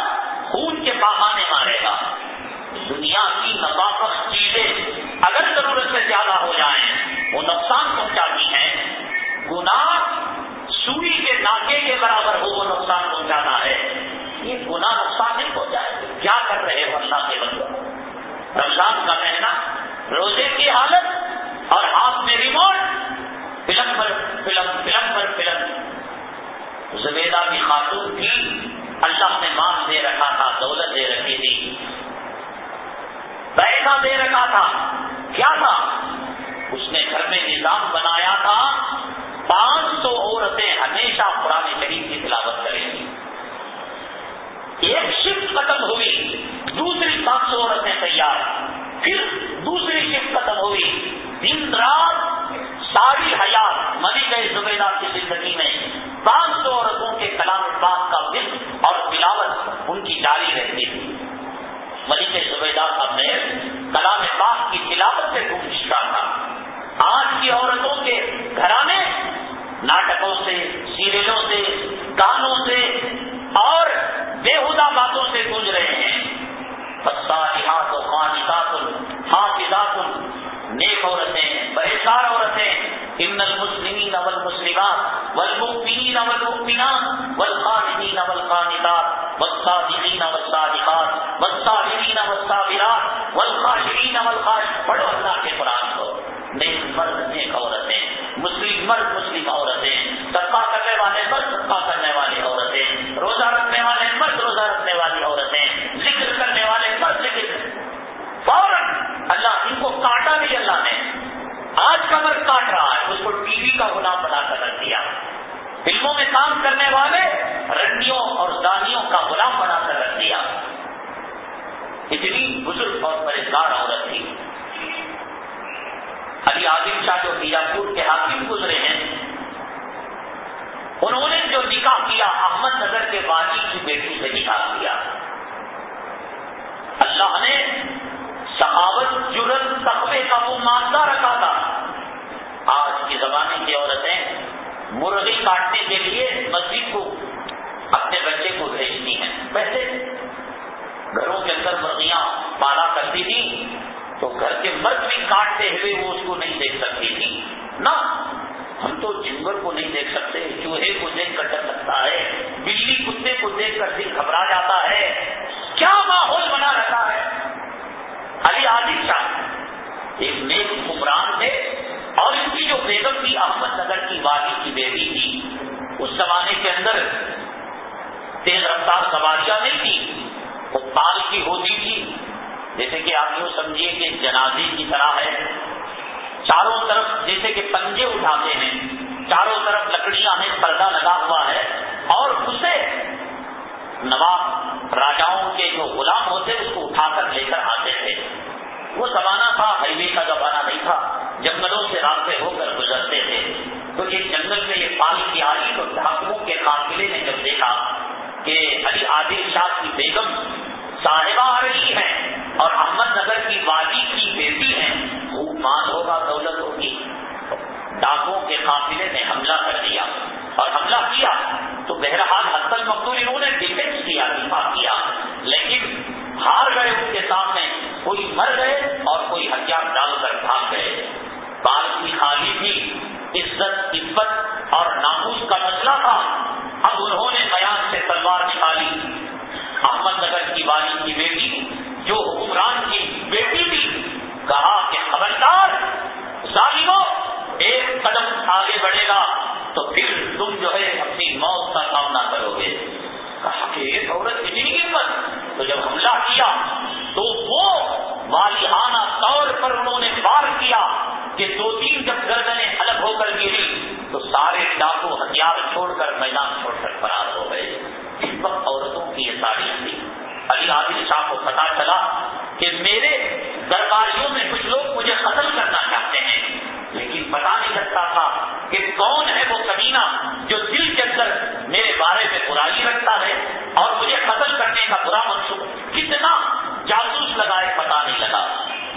خون کے بہانے مارے گا۔ دنیا کی نفاقت چیزیں اگر ضرورت سے زیادہ ہو جائیں، وہ نقصان پہنچاتی ہیں۔ گناہ سوئی کے ناکے کے برابر ہو، وہ نقصان پہنچانا ہے۔ یہ گناہ نقصان نہیں پہنچائے۔ کیا کر رہے ہو اللہ کے بندوں؟ رمضان کا مہینہ، روزے کی حالت اور ہاتھ میں ریموٹ فلم پر فلم فلم پر فلم زبیدہ کی خاتون کی اللہ نے مال دے رکھا تھا، دولت دے رکھی تھی۔ پیسہ دے رکھا تھا تھا۔ سو عورتیں تیار۔ پھر دوسری شفٹ ختم ہوئی۔ دن رات ساری حیات مری گئے زبیدہ کی زندگی میں۔ پانچ سو عورتوں کے کلام پاک کا وقت اور تلاوت ان کی جاری رہتی۔ تھی ملک زبیدہ کا محل کلام پاک کی تلاوت سے گونجتا تھا۔ آج کی عورتوں کے گھرانے ناٹکوں سے، سیریلوں سے، گانوں سے اور بےحدہ باتوں سے گونج رہے ہیں۔ بسات و خانقات حافظات، نیک عورتیں بہتار عورتیں، ان المسلمین والمسلمات، والمؤمنین والمؤمنات والصادقین والصادقات، والصابرین والصابرات والخاشعین والخاش پڑھو اللہ کے قرآن کو۔ نیک مرد، نیک عورتیں، مسلم مرد کمر کاٹ رہا ہے، اس کو ٹی وی کا غلام بنا کر رکھ دیا۔ فلموں میں کام کرنے والے رنڈیوں اور دانیوں کا غلام بنا کر رکھ دیا۔ اتنی بزرگ اور پریشان عورت تھی۔ علی عادل شاہ جو بیجاپور کے حاکم گزرے ہیں، انہوں نے جو نکاح کیا، احمد نگر کے والی کی بیٹی سے نکاح کیا۔ اللہ نے سخاوت جرت تقوی کا وہ مادہ رکھا تھا۔ آج کے زمانے کی عورتیں مرغی کاٹنے کے لیے مسجد کو اپنے بچے کو بھیجتی ہیں۔ پہلے گھروں کے اندر مرغیاں پالا کرتی تھی تو گھر کے مرد بھی کاٹتے ہوئے وہ اس کو نہیں دیکھ سکتی تھی۔ نہ، ہم تو جنور کو نہیں دیکھ سکتے، چوہے کو دیکھ کر ڈر سکتا ہے، بلی کتے کو دیکھ کر دل گھبرا جاتا ہے۔ کیا ماحول بنا رہتا ہے؟ علی عادل شاہ ایک نیک حکمران تھے۔ اور اس کی جو بیگم تھی، احمد نگر کی وادی کی بیٹی تھی۔ اس زمانے کے اندر تیز رفتار سواریاں نہیں تھی، وہ پال کی ہوتی تھی۔ جیسے کہ آپ یوں سمجھیے کہ جنازے کی طرح ہے۔ چاروں طرف جیسے کہ پنجے اٹھاتے ہیں، چاروں طرف لکڑیاں ہیں، پردہ لگا ہوا ہے۔ اور اسے نواب راجاؤں کے جو غلام ہوتے، اس کو اٹھا کر لے کر آتے تھے۔ وہ زمانہ تھا، ہائی وے کا زمانہ نہیں تھا۔ جنگلوں سے راستے ہو کر گزرتے تھے، تو ایک جنگل میں یہ پانی کی آئی تو ڈاکو کے قافلے نے جب دیکھا کہ علی عادل شاہ کی بیگم صاحبہ عرشی ہے اور احمد نگر کی وادی کی بیٹی ہے، خوب مان ہوگا دولت ہوگی ڈاکوں کے قافلے نے حملہ کر دیا اور حملہ کیا۔ تو بہرحال حسل مقدور انہوں نے ڈیفینس کیا دفاع کیا، لیکن ہار گئے ان کے سامنے۔ کوئی مر گئے اور کوئی ہتھیار ڈال کر بھاگ گئے۔ بات نکالی تھی، عزت عزت اور ناموس کا مسئلہ تھا۔ اب انہوں نے بیان سے تلوار نکالی۔ احمد نگر کی والی کی بیٹی، جو حکمران کی بیٹی تھی، کہا کہ خبردار، ظالموں، ایک قدم آگے بڑھے گا تو پھر تم جو ہے اپنی موت کا سامنا کرو گے۔ کہا کہ ایک عورت اتنی پر تو جب حملہ کیا تو وہ مالیانہ طور پر انہوں نے وار کیا۔ کہ دو تین جب گردنیں الگ ہو کر گری، تو سارے ڈاکو ہتھیار چھوڑ کر میدان چھوڑ کر فرار ہو گئے۔ اس وقت عورتوں کی یہ تاریخ تھی۔ علی عادل شاہ کو پتا چلا کہ میرے درباریوں میں کچھ لوگ مجھے قتل کرنا چاہتے ہیں، لیکن پتا نہیں لگتا تھا کہ کون ہے وہ کمینہ جو دل کے اندر میرے بارے میں برائی رکھتا ہے اور مجھے قتل کرنے کا برا منصوب کتنا جاسوس لگائے پتا نہیں لگا۔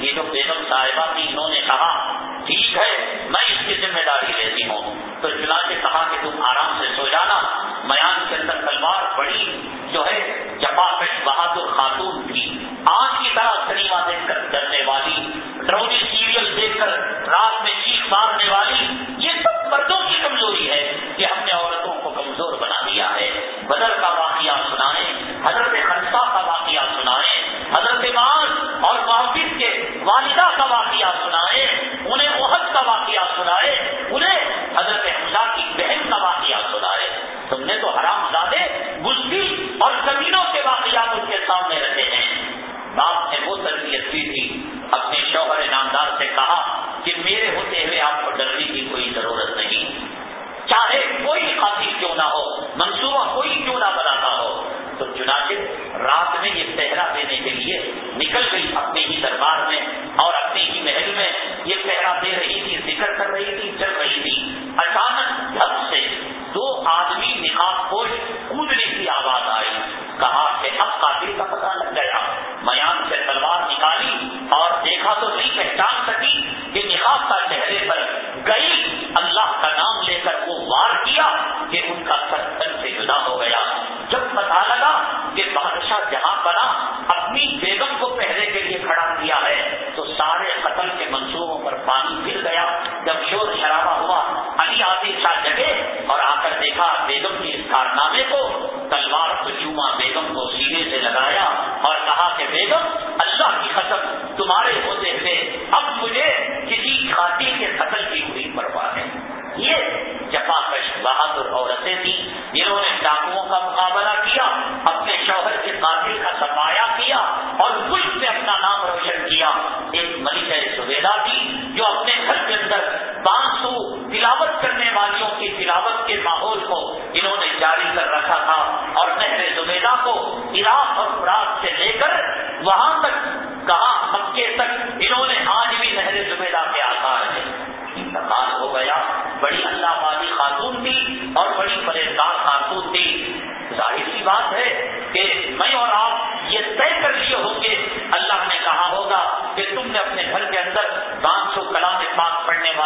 یہ جو بیگم صاحبہ تھی انہوں نے کہا، ٹھیک ہے، میں اس کی ذمہ داری لیتی ہوں. تو چلا سے کہا کہ تم آرام سے سو جانا۔ میان کے اندر تلوار بڑی جو ہے جپا بہادر خاتون تھی۔ آج کی طرح سنیما دیکھ کر ڈرنے والی ڈرونی سیریل دیکھ کر رات میں چیخ مارنے والی، یہ سب مردوں کی کمزوری ہے کہ ہم نے عورتوں کو کمزور بنا دیا ہے۔ بدر والدہ کا واقعہ سنائے، انہیں عہد کا واقعہ سنائے، انہیں حضرت حمزہ کی بہن کا واقعہ سنائے۔ تم نے تو حرام زادے بزدی اور زمینوں کے واقعات ان کے سامنے رکھے ہیں۔ باپ نے وہ تربیت کی تھی، اپنے شوہر نامدار سے کہا کہ میرے ہوتے ہوئے آپ کو ڈرنے کی کوئی ضرورت نہیں۔ چاہے کوئی قاتل کیوں نہ ہو، منصوبہ کوئی کیوں نہ بناتا ہو، تو چنانچہ رات میں یہ پانی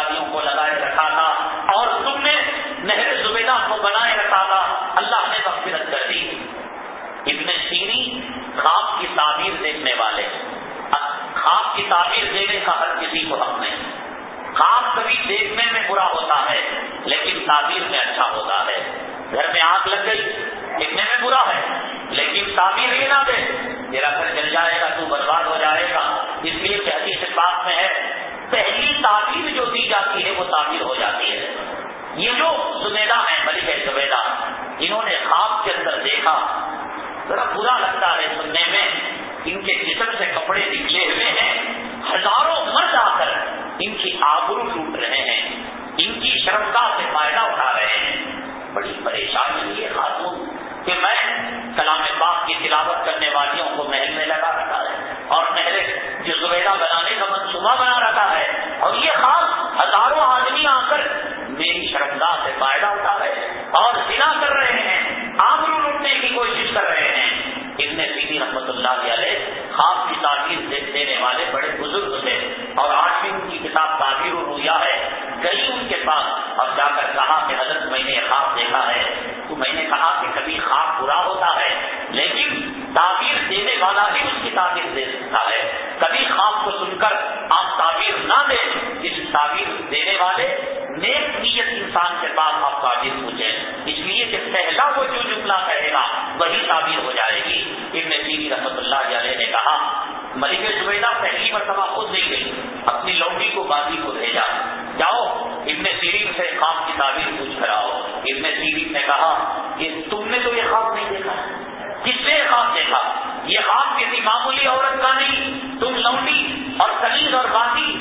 پڑھنے کو لگائے رکھا تھا اور تم نے نہر زبیدہ کو بنائے رکھا تھا۔ اللہ نے مغفرت کر دی۔ ابن سیری خواب کی تعبیر دیکھنے والے۔ خواب کی تعبیر دینے کا ہر کسی کو حق نہیں۔ خواب کبھی دیکھنے میں برا ہوتا ہے، لیکن تعبیر میں اچھا ہوتا ہے۔ گھر میں آگ لگ گئی، دیکھنے میں برا ہے، لیکن تعبیر ہی نہ دے۔ میرا گھر جل جائے گا، تو برباد ہو جائے گا۔ اس لیے کہتی سے بات میں ہے پہلی تعبیر جو دی جاتی ہے وہ تعبیر ہو جاتی ہے۔ یہ جو زبیدہ ہیں، ملک زبیدہ انہوں نے خواب کے اندر دیکھا۔ ذرا برا لگتا ہے سننے میں، ان کے جسم سے کپڑے نکلے ہوئے ہیں۔ ہزاروں مرد آ کر ان کی آبرو ٹوٹ رہے ہیں۔ ان کی شرمتا سے فائدہ اٹھا رہے ہیں۔ بڑی پریشانی ہوئی ہے خاتون کہ میں کلام پاک کی تلاوت کرنے والیوں کو محل میں لگا رکھا ہے۔ اور محل جو زبیدہ بنانے کا منصوبہ بنا رکھا ہے اور یہ خاص ہزاروں آدمی آ کر میری شرمدا سے فائدہ اٹھا رہے اور سنا کر رہے ہیں آبرو لوٹنے کی کوشش کر رہے ہیں۔ ابن سیدی رحمت اللہ علیہ خواب کی تعبیر دینے والے بڑے بزرگ تھے اور آج بھی ان کی کتاب تعبیر و رویا ہے۔ گئی ان کے پاس اور جا کر کہا کہ حضرت میں نے خواب دیکھا ہے۔ تو میں نے کہا کہ کبھی خواب برا ہوتا ہے، لیکن تعبیر دینے والا ہی اس کی تعبیر دے سکتا ہے۔ کبھی خواب کو سن کر آپ تعبیر نہ دیں، اس تعبیر دینے والے نیک نیت انسان کے پاس آپ تعبیر پوچھیں اس وہی تعبیر ہو جائے گی۔ ابن سیری رحمت اللہ علیہ نے کہا، ملک زبیدہ پہلی مرتبہ خود نہیں گئی، اپنی لوٹی کو بازی کو بھیجا۔ جاؤ، ابن سیرین سے خواب کی تعبیر پوچھ کر آؤ۔ ابن سیرین نے کہا کہ تم نے تو یہ خواب نہیں دیکھا۔ کس نے خواب دیکھا، یہ خواب کسی معمولی عورت کا نہیں، تم لوٹی اور کلیز اور بازی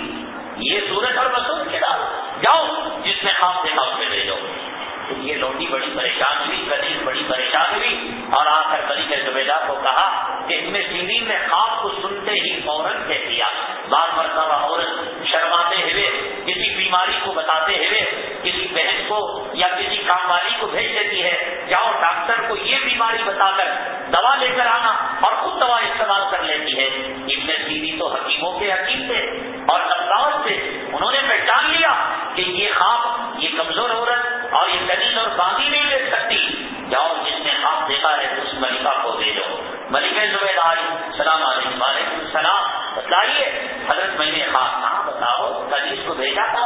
یہ سورج اور مسود کے ڈال جاؤ، جس نے خواب دیکھا، اس میں بھیجو یہ لوٹی بڑی پریشان ہوئی کلیز بڑی پریشان ہوئی، اور آ کر کلی کے زبیدہ کو کہا کہ ابن سیرین نے خواب کو سنتے ہی عورت سے کیا بعض مرتبہ عورت شرماتے ہوئے، کسی بیماری کو بتاتے ہوئے کسی بہن کو یا کسی کام والی کو بھیج دیتی ہے، جاؤ ڈاکٹر کو یہ بیماری بتا کر دوا لے کر آنا اور خود دوا استعمال کر لیتی ہے۔ ابن سیری تو حکیموں کے حکیم تھے اور نبداؤ سے انہوں نے پہچان لیا کہ یہ خواب، یہ کمزور عورت اور یہ دلیل اور باندھی نہیں لے سکتی۔ جاؤ جس نے خواب دیکھا ہے، اس ملکہ کو دے دو ملک زبید آئی السلام علیکم، وعلیکم السلام۔ بتائیے حضرت میں نے خواب کہاں بتاؤ کل کو بھیجا تھا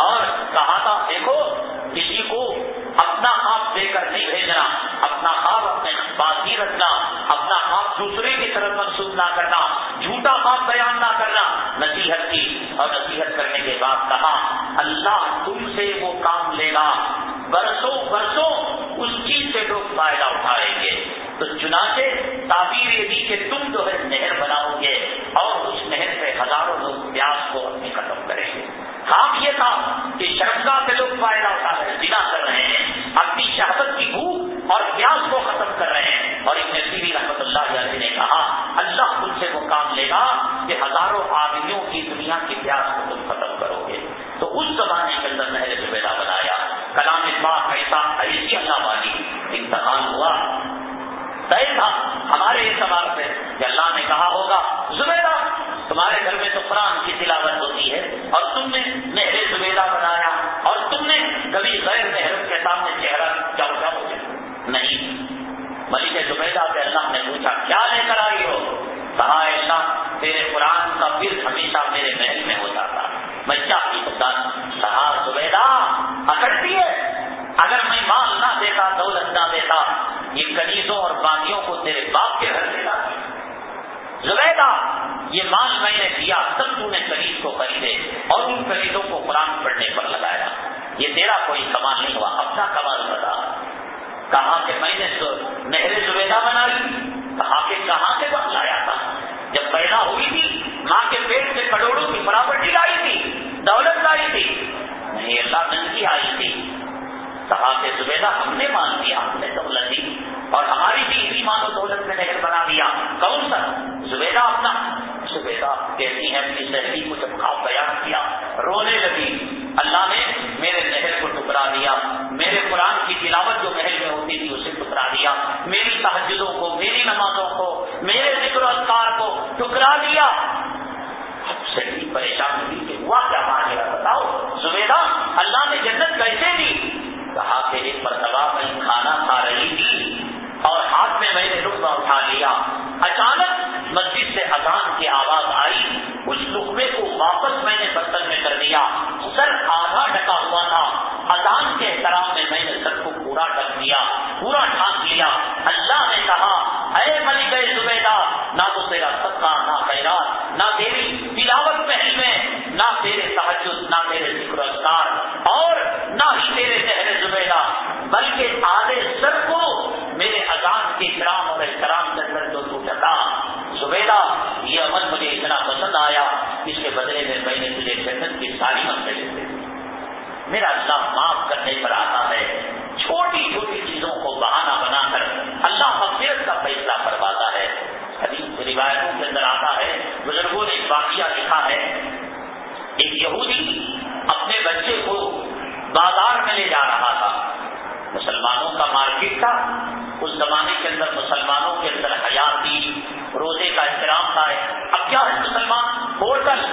اور کہا تھا، دیکھو، کسی کو اپنا خواب دے کر نہیں بھیجنا، اپنا خواب اپنے باقی رکھنا، اپنا خواب دوسرے کی طرف منسوخ نہ کرنا، جھوٹا خواب بیان نہ کرنا۔ نصیحت کی اور نصیحت کرنے کے بعد کہا، اللہ تم سے وہ کام لے گا، برسوں برسوں اس چیز سے لوگ فائدہ اٹھائیں گے۔ تو چنانچہ تعبیر یہ دی کہ تم جو ہزاروں لوگ پیاس کو اپنی ختم کریں گے خواب یہ تھا کہ شرکا سے لوگ فائدہ اٹھا رہے بنا کر رہے ہیں۔ اپنی شہادت کی بھوک اور پیاس کو ختم کر رہے ہیں۔ اور ابن سیری رحمت اللہ علیہ نے کہا، اللہ خود سے وہ کام لے گا واپس میں نے برتن میں کر دیا سر آدھا ڈکا ہوا تھا۔ اذان کے احترام میں میں نے سر کو پورا ڈک دیا، پورا ڈھانک لیا۔ اللہ نے کہا، اے ملک زبیدہ، نہ تو تیرا صدقہ، نہ خیرات، نہ تیری تلاوت محل میں، نہ تیرے تحجد نہ تیرے ذکر اذکار، اور نہ ہی تیرے شہر زبیدہ، بلکہ آدھے سر کو میرے اذان کے احترام اور احترام کے اندر جو تو ٹکا۔ زبیدہ میں تجھے جنت کی ساری منتیں دے میرا اللہ معاف کرنے پر آتا ہے۔ چھوٹی چھوٹی چیزوں کو بہانہ بنا کر اللہ مغفرت کا فیصلہ کرواتا ہے۔ حدیث روایتوں کے اندر آتا ہے، بزرگوں نے واقعہ لکھا ہے۔ ایک یہودی اپنے بچے کو بازار میں لے جا رہا تھا۔ مسلمانوں کا مارکیٹ تھا۔ اس زمانے کے اندر مسلمانوں کے اندر حیات دی روزے کا احترام تھا۔ اب کیا ہے مسلمان؟ ہوٹل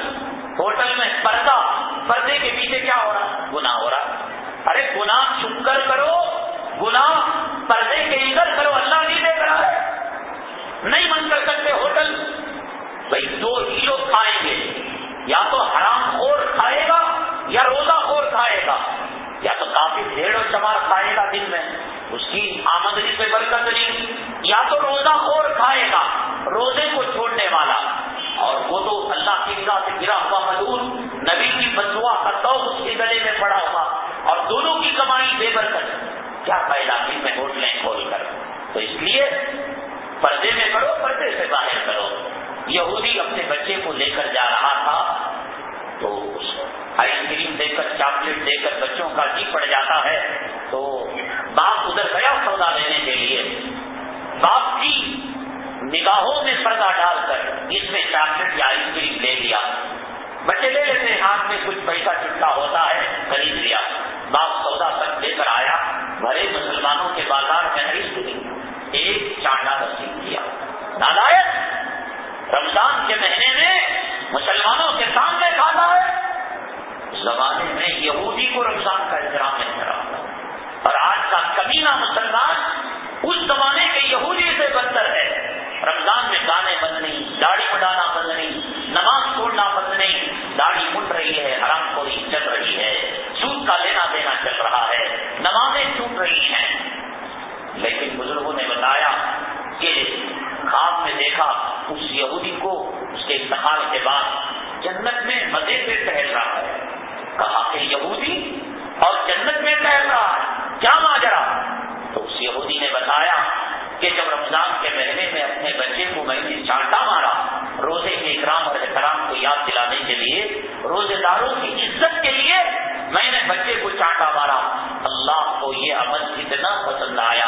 ہوٹل میں پردہ، پردے کے پیچھے کیا ہو رہا؟ گنا گناہ ہو رہا۔ ارے گناہ چھپ کر کرو، گناہ پردے کے اندر کرو، اللہ نہیں دیکھ رہا ہے۔ نہیں من کر سکتے ہوٹل۔ بھائی دو ہی لوگ کھائیں گے۔ یا تو حرام خور کھائے گا یا روزہ خور کھائے گا۔ یا تو کافی بھیڑ و چمار کھائے گا دن میں۔ اس کی آمدنی پہ برکت نہیں۔ یا تو روزہ خور کھائے گا، روزے کو چھوڑنے والا۔ اور وہ تو اللہ کی رضا سے گرا ہوا مزدور نبی کی بدوا کا تو اس کے گلے میں پڑا ہوا اور دونوں کی کمائی بے برکت۔ کیا فائدہ پھر میں ہوٹلیں کھول کر؟ تو اس لیے پردے میں کرو پردے سے باہر کرو۔ یہودی اپنے بچے کو لے کر جا رہا تھا تو آئس کریم دے کر، چاکلیٹ دے کر بچوں کا جی پڑ جاتا ہے تو باپ ادھر گیا سودا لینے کے لیے۔ باپ کی نگاہوں میں پردہ ڈال کر اس میں چاکلیٹ یا آئس کریم لے لیا۔ بچے لے لیتے ہاتھ میں کچھ پیسہ چٹا ہوتا ہے، خرید لیا۔ باپ سودا تک لے کر آیا۔ بھرے مسلمانوں کے بازار میں آئس کریم ایک چانڈا رسید کیا۔ نادائت رمضان کے مہینے میں مسلمانوں کے سامنے کھانا ہے۔ زمانے میں یہودی کو رمضان کا احترام احترام اور آج کا کمینہ مسلمان اس زمانے کے یہودی سے بدتر ہے رمضان میں گانے بند نہیں داڑھی بڑھانا بند نہیں نماز چھوڑنا بند نہیں داڑھی مٹ رہی ہے حرام خوری چل رہی ہے سود کا لینا دینا چل رہا ہے نمازیں چھوٹ رہی ہیں لیکن بزرگوں نے بتایا کہ خواب میں دیکھا اس یہودی کو اس کے انتقال کے بعد جنت میں مزے سے ٹہل رہا ہے۔ کہا کہ یہودی اور جنت میں ٹہل رہا ہے، کیا ماجرا؟ تو اس یہودی نے بتایا کہ جب رمضان کے مہینے میں اپنے بچے کو میں نے چانٹا مارا، روزے کے اکرام اور احترام کو یاد دلانے کے لیے، روزے داروں کی عزت کے لیے میں نے بچے کو چانٹا مارا۔ اللہ کو یہ عمل اتنا پسند آیا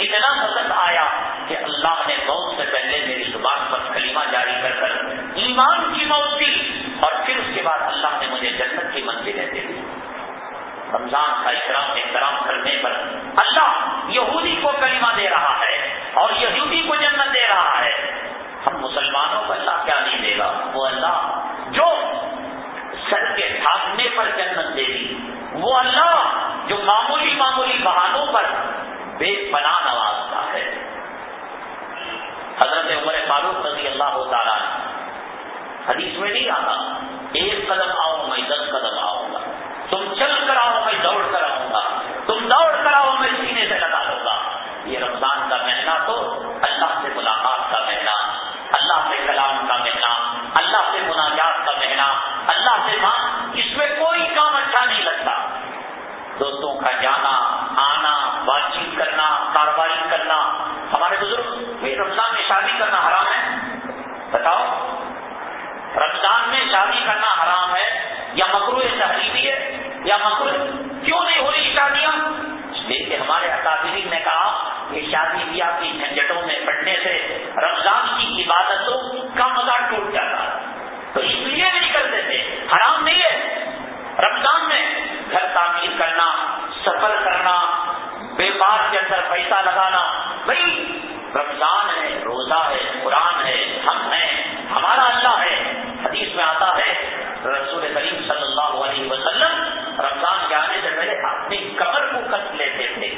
اتنا پسند آیا۔ کہ اللہ نے بہت سے پہلے میری زبان پر کلمہ جاری کر کر ایمان کی موت دی اور پھر اس کے بعد اللہ نے مجھے جنت کی منزلیں دے دی۔ رمضان کا احترام احترام کرنے پر اللہ یہودی کو کلمہ دے رہا ہے اور یہودی کو جنت دے رہا ہے۔ ہم مسلمانوں کو اللہ کیا نہیں دے گا؟ وہ اللہ جو سر کے ڈھانکنے پر جنت دے دی وہ اللہ جو معمولی معمولی بہانوں پر بے پناہ نوازتا ہے۔ حضرت عمر فاروق رضی اللہ تعالیٰ حدیث میں نہیں آتا۔ ایک قدم آؤ میں دس قدم آؤں گا۔ تم چل کر آؤ میں دوڑ کر آؤں گا۔ تم دوڑ کر آؤ میں سینے سے لگا دوں گا۔ یہ رمضان کا مہینہ تو اللہ سے ملاقات کا مہینہ، اللہ سے کلام کا مہینہ، اللہ سے مناجات کا مہینہ، اللہ سے ماں اس میں کوئی کام اچھا نہیں لگتا۔ دوستوں کا جانا، آنا، بات چیت کرنا، کاروباری کرنا، ہمارے بزرگ رمضان میں شادی کرنا حرام ہے؟ بتاؤ، رمضان میں شادی کرنا حرام ہے یا مکرو تحریری ہے یا مکرو کیوں نہیں ہو رہی شادیاں؟ کہ ہمارے اکادرین نے کہا کہ شادی بیاہ کی جھنجٹوں میں پڑنے سے رمضان کی عبادتوں کا مزہ ٹوٹ جاتا تو اس لیے نہیں کرتے تھے حرام نہیں ہے۔ رمضان میں گھر تعمیر کرنا، سفر کرنا بیپار کے اندر پیسہ لگانا، بھائی، رمضان ہے، روزہ ہے، قرآن ہے، ہم ہیں، ہمارا اللہ ہے۔ حدیث میں آتا ہے، رسول کریم صلی اللہ علیہ وسلم رمضان کے آنے سے پہلے اپنی کمر کو کس لیتے تھے؟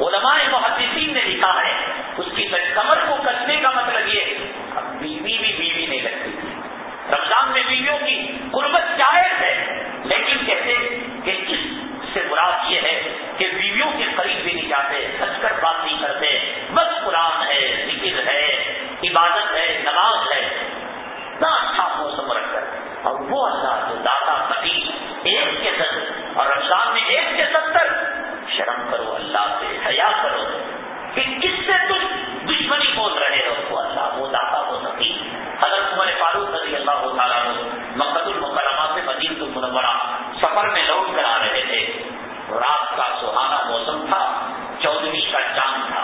علماء محدثین نے لکھا ہے، اس کی کمر کو کسنے کا مطلب یہ عبادت ہے، نماز ہے اچھا موسم رکھ کر اور وہ اللہ جو دادا پتی ایک کے دس اور رمضان میں ایک کے ستر، شرم کرو اللہ سے، حیا کرو۔ کہ کس سے تم دشمنی بول رہے ہو؟ وہ اللہ، وہ دادا وہ ستی حضرت عمر فاروق رضی اللہ تعالیٰ مقد المکرمہ سے مدین المنورہ سفر میں لوٹ کر آ رہے تھے۔ رات کا سہانا موسم تھا چودھری کا چاند تھا۔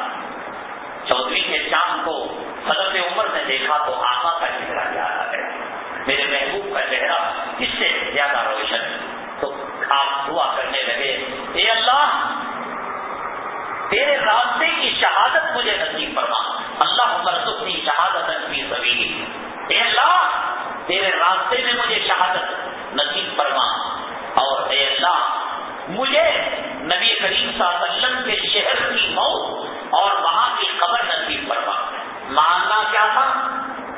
چودھری کے چاند کو حضرت عمر نے دیکھا تو آقا کا چہرہ یاد آ گیا میرے محبوب کا چہرہ کس سے زیادہ روشن تو آپ دعا کرنے لگے، اے اللہ، تیرے راستے کی شہادت مجھے نصیب فرما۔ اللہ عمر شہادت کی سبھی اے اللہ، تیرے راستے میں مجھے شہادت نصیب فرما۔ اور اے اللہ، مجھے نبی کریم صلی اللہ علیہ وسلم کے شہر کی موت اور وہاں کی قبر نصیب فرما۔ مانگنا کیا تھا؟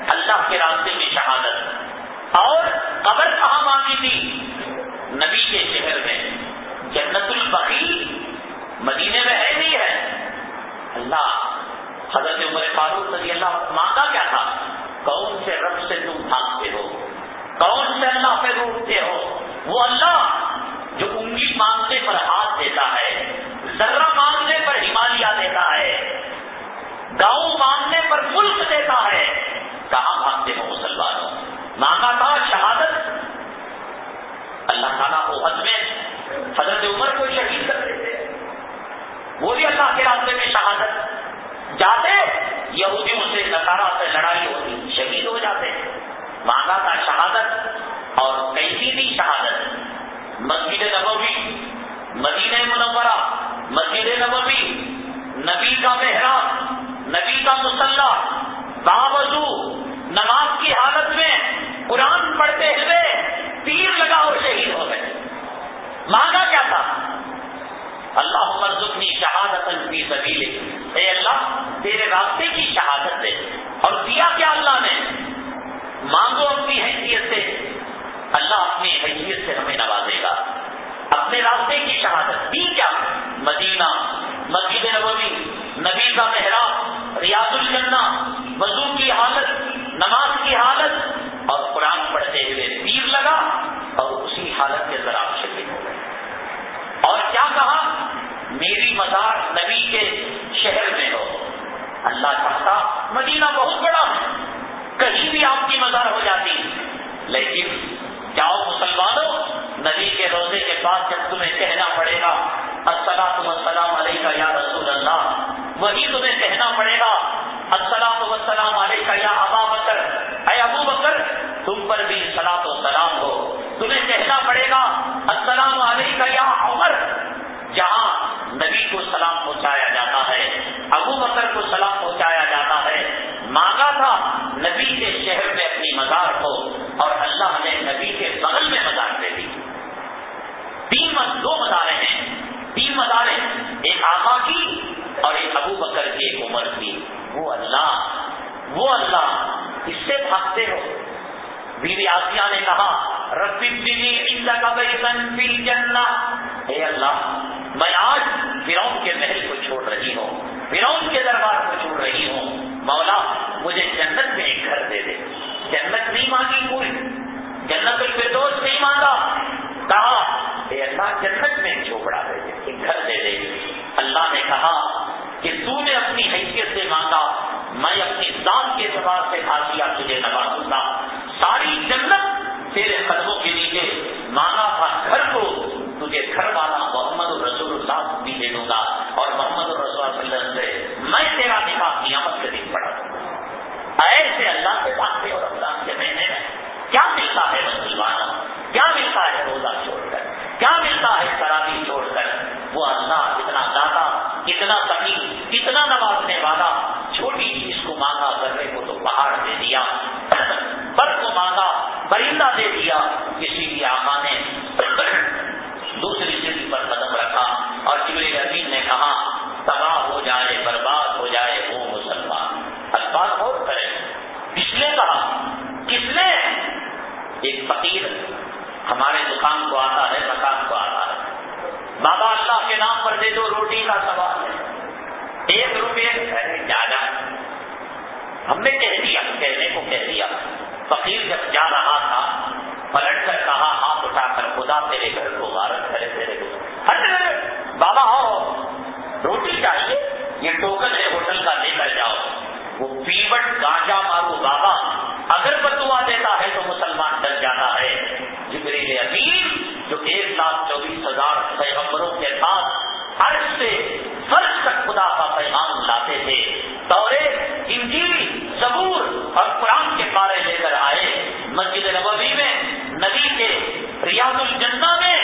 اللہ کے راستے میں شہادت۔ اور قبر کہاں مانگی تھی؟ نبی کے شہر میں۔ جنت البقی مدینے میں ہے نہیں ہے۔ اللہ حضرت عمر فاروق رضی اللہ مانگا کیا تھا؟ کون سے رب سے تم بھاگتے ہو؟ کون سے اللہ پہ روکتے ہو؟ وہ اللہ جو انگلی مانگنے پر ہاتھ دیتا ہے۔ ذرہ مانگنے پر ہمالیہ دیتا ہے، گاؤں مانگنے پر ملک دیتا ہے۔ کہاں بھاگتے ہو مسلمانوں؟ مانگا تھا شہادت۔ اللہ تعالیٰ کو حد میں حضرت عمر کو شہید کر دیتے وہ بھی اللہ کے راستے میں شہادت۔ جاتے یہودیوں سے نسارا سے لڑائی ہوتی، شہید ہو جاتے۔ مانگا تھا شہادت اور کیسی بھی شہادت؟ مسجد نبوی۔ مدینہ منورہ، مسجد نبوی، نبی کا محراب، نبی کا مسلح باوجود نماز کی حالت میں کا محراب ریاض الجنہ، وضو کی حالت، نماز کی حالت، اور قرآن پڑھتے ہوئے تیر لگا اور اسی حالت کے ذرا شکل ہو گئے۔ اور کیا کہا؟ میری مزار نبی کے شہر میں ہو۔ اللہ چاہتا مدینہ بہت بڑا کہیں بھی آپ کی مزار ہو جاتی۔ لیکن جاؤ مسلمانوں، نبی کے روزے کے بعد جب تمہیں کہنا پڑے گا، السلام السلام علیہ یا رسول اللہ وہی تمہیں کہنا پڑے گا، السلام وسلام علیہ یا ابا بکر۔ اے ابو بکر، تم پر بھی سلاط و سلام ہو۔ تمہیں کہنا پڑے گا، السلام علیہ یا عمر۔ جہاں نبی کو سلام پہنچایا جاتا ہے، ابو بکر کو سلام پہنچایا جاتا ہے۔ مانگا تھا نبی کے شہر میں اپنی مزار کو، اور اللہ نے نبی کے بغل میں مزار دے دی۔ تین دو مزاریں ہیں۔ تین مزاریں، ایک آقا کی اور ایک ابو بکر کی ایک عمر کی وہ اللہ وہ اللہ، اس سے بھاگتے ہو۔ بیوی آسیہ نے کہا، ربی جننا اے اللہ، میں آج فرون کے محل کو چھوڑ رہی ہوں فرون کے دربار کو چھوڑ رہی ہوں۔ مولا، مجھے جنت میں ایک گھر دے دے۔ جنت نہیں مانگی کوئی، جنت الفردوس نہیں مانگا۔ کہا، اے اللہ، جنت میں ایک جھوپڑا دے دے، ایک گھر دے دے۔ اللہ نے کہا کہ تو نے اپنی حیثیت سے مانگا، میں اپنی ذات کے اعتبار سے آسیا تجھے نوازوں گا۔ ساری جنت تیرے قدموں کے نیچے مانا تھا گھر کو، تجھے گھر والا محمد الرسول اللہ بھی دے دوں گا۔ اور محمد الرسول صلی اللہ علیہ سے میں تیرا نکاح قیامت کے دن پڑھا دوں گا۔ ایسے اللہ کے پاس اور رمضان کے مہینے میں کیا ملتا ہے مسلمانوں کیا ملتا ہے روزہ چھوڑ کر؟ کیا ملتا ہے شرابی چھوڑ کر؟ وہ اللہ اتنا دادا اتنا کمی اتنا نوازنے والا چھوٹی چیز کو مانگا کرنے کو تو پہاڑ دے دیا پر کو مانگا پرندہ دے دیا کسی بھی آقا نے دوسری سیڑھی پر قدم رکھا اور جبریل امین نے کہا، تباہ ہو جائے، برباد ہو جائے وہ مسلمان۔ الفاظ اور کرے کس نے کہا، کس نے؟ ایک فقیر، ہمارے دکان کو آتا ہے، مکان کو آتا ہے۔ بابا کے نام پر دے دو، روٹی کا سوال ہے۔ ایک روپے زیادہ ہم نے کہہ دیا، کہنے کو کہہ دیا۔ فقیر جب جا رہا تھا، پلٹ کر کہا، ہاتھ اٹھا کر، خدا تیرے گھر کو غارت کرے، تیرے کو ہٹ بابا آؤ روٹی چاہیے، یہ ٹوکن ہے، ہوٹل کا لے کر جاؤ۔ وہ پیوٹ گانجا مارو، بابا۔ اگر بتوا دیتا ہے تو مسلمان ڈر جاتا ہے۔ جبریل امین ایک لاکھ چوبیس ہزار پیغمبروں کے ساتھ عرض سے فرض تک خدا کا پیغام لاتے تھے۔ دورے انجیل، زبور اور قرآن کے بارے لے کر آئے۔ مسجد نبوی میں، نبی کے ریاض الجنہ میں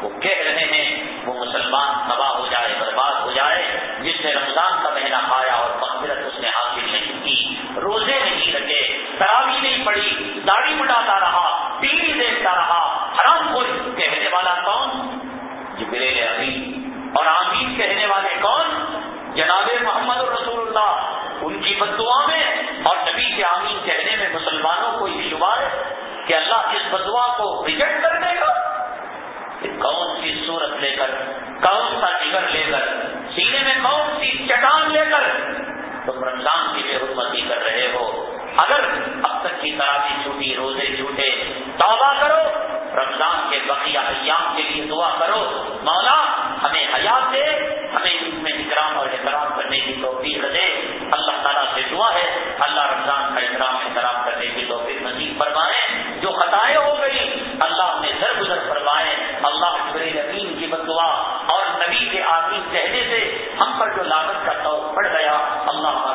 وہ کہہ رہے ہیں، وہ مسلمان تباہ ہو جائے، برباد ہو جائے۔ جس نے رمضان کا مہینہ پایا اور مغفرت اس نے حاصل نہیں کی۔ روزے نہیں لگے، تراوی نہیں پڑی داڑھی مٹاتا رہا ٹی وی دیکھتا رہا حرام کو کہنے والا کون جبریل ابھی اور آمین کہنے والے کون؟ جناب محمد رسول اللہ ان کی بدعا میں اور نبی کے آمین کہنے میں مسلمانوں کو یہ شبہ ہے کہ اللہ اس بدعا کو ریجیکٹ کر دے گا؟ کہ کون سی صورت لے کر، کون سا جگر لے کر، سینے میں کون سی چٹان لے کر تم رمضان کی بے حرمتی کر رہے ہو؟ اگر اب تک کی طرح بھی چھوٹی روزے جھوٹے توبہ کرو، رمضان کے بقیہ ایام کے لیے دعا کرو۔ مولا، ہمیں حیات دے، ہمیں اس میں اکرام اور احترام کرنے کی توفیق دے۔ اللہ تعالیٰ سے دعا ہے، اللہ رمضان کا احترام احترام کرنے کی توفیق نصیب فرمائے۔ جو خطائیں ہو گئی، اللہ نے در گزر فرمائے۔ اللہ یقین کی بدعا اور نبی کے آدمی کہنے سے ہم پر جو لاگت کا طور پڑ گیا، اللہ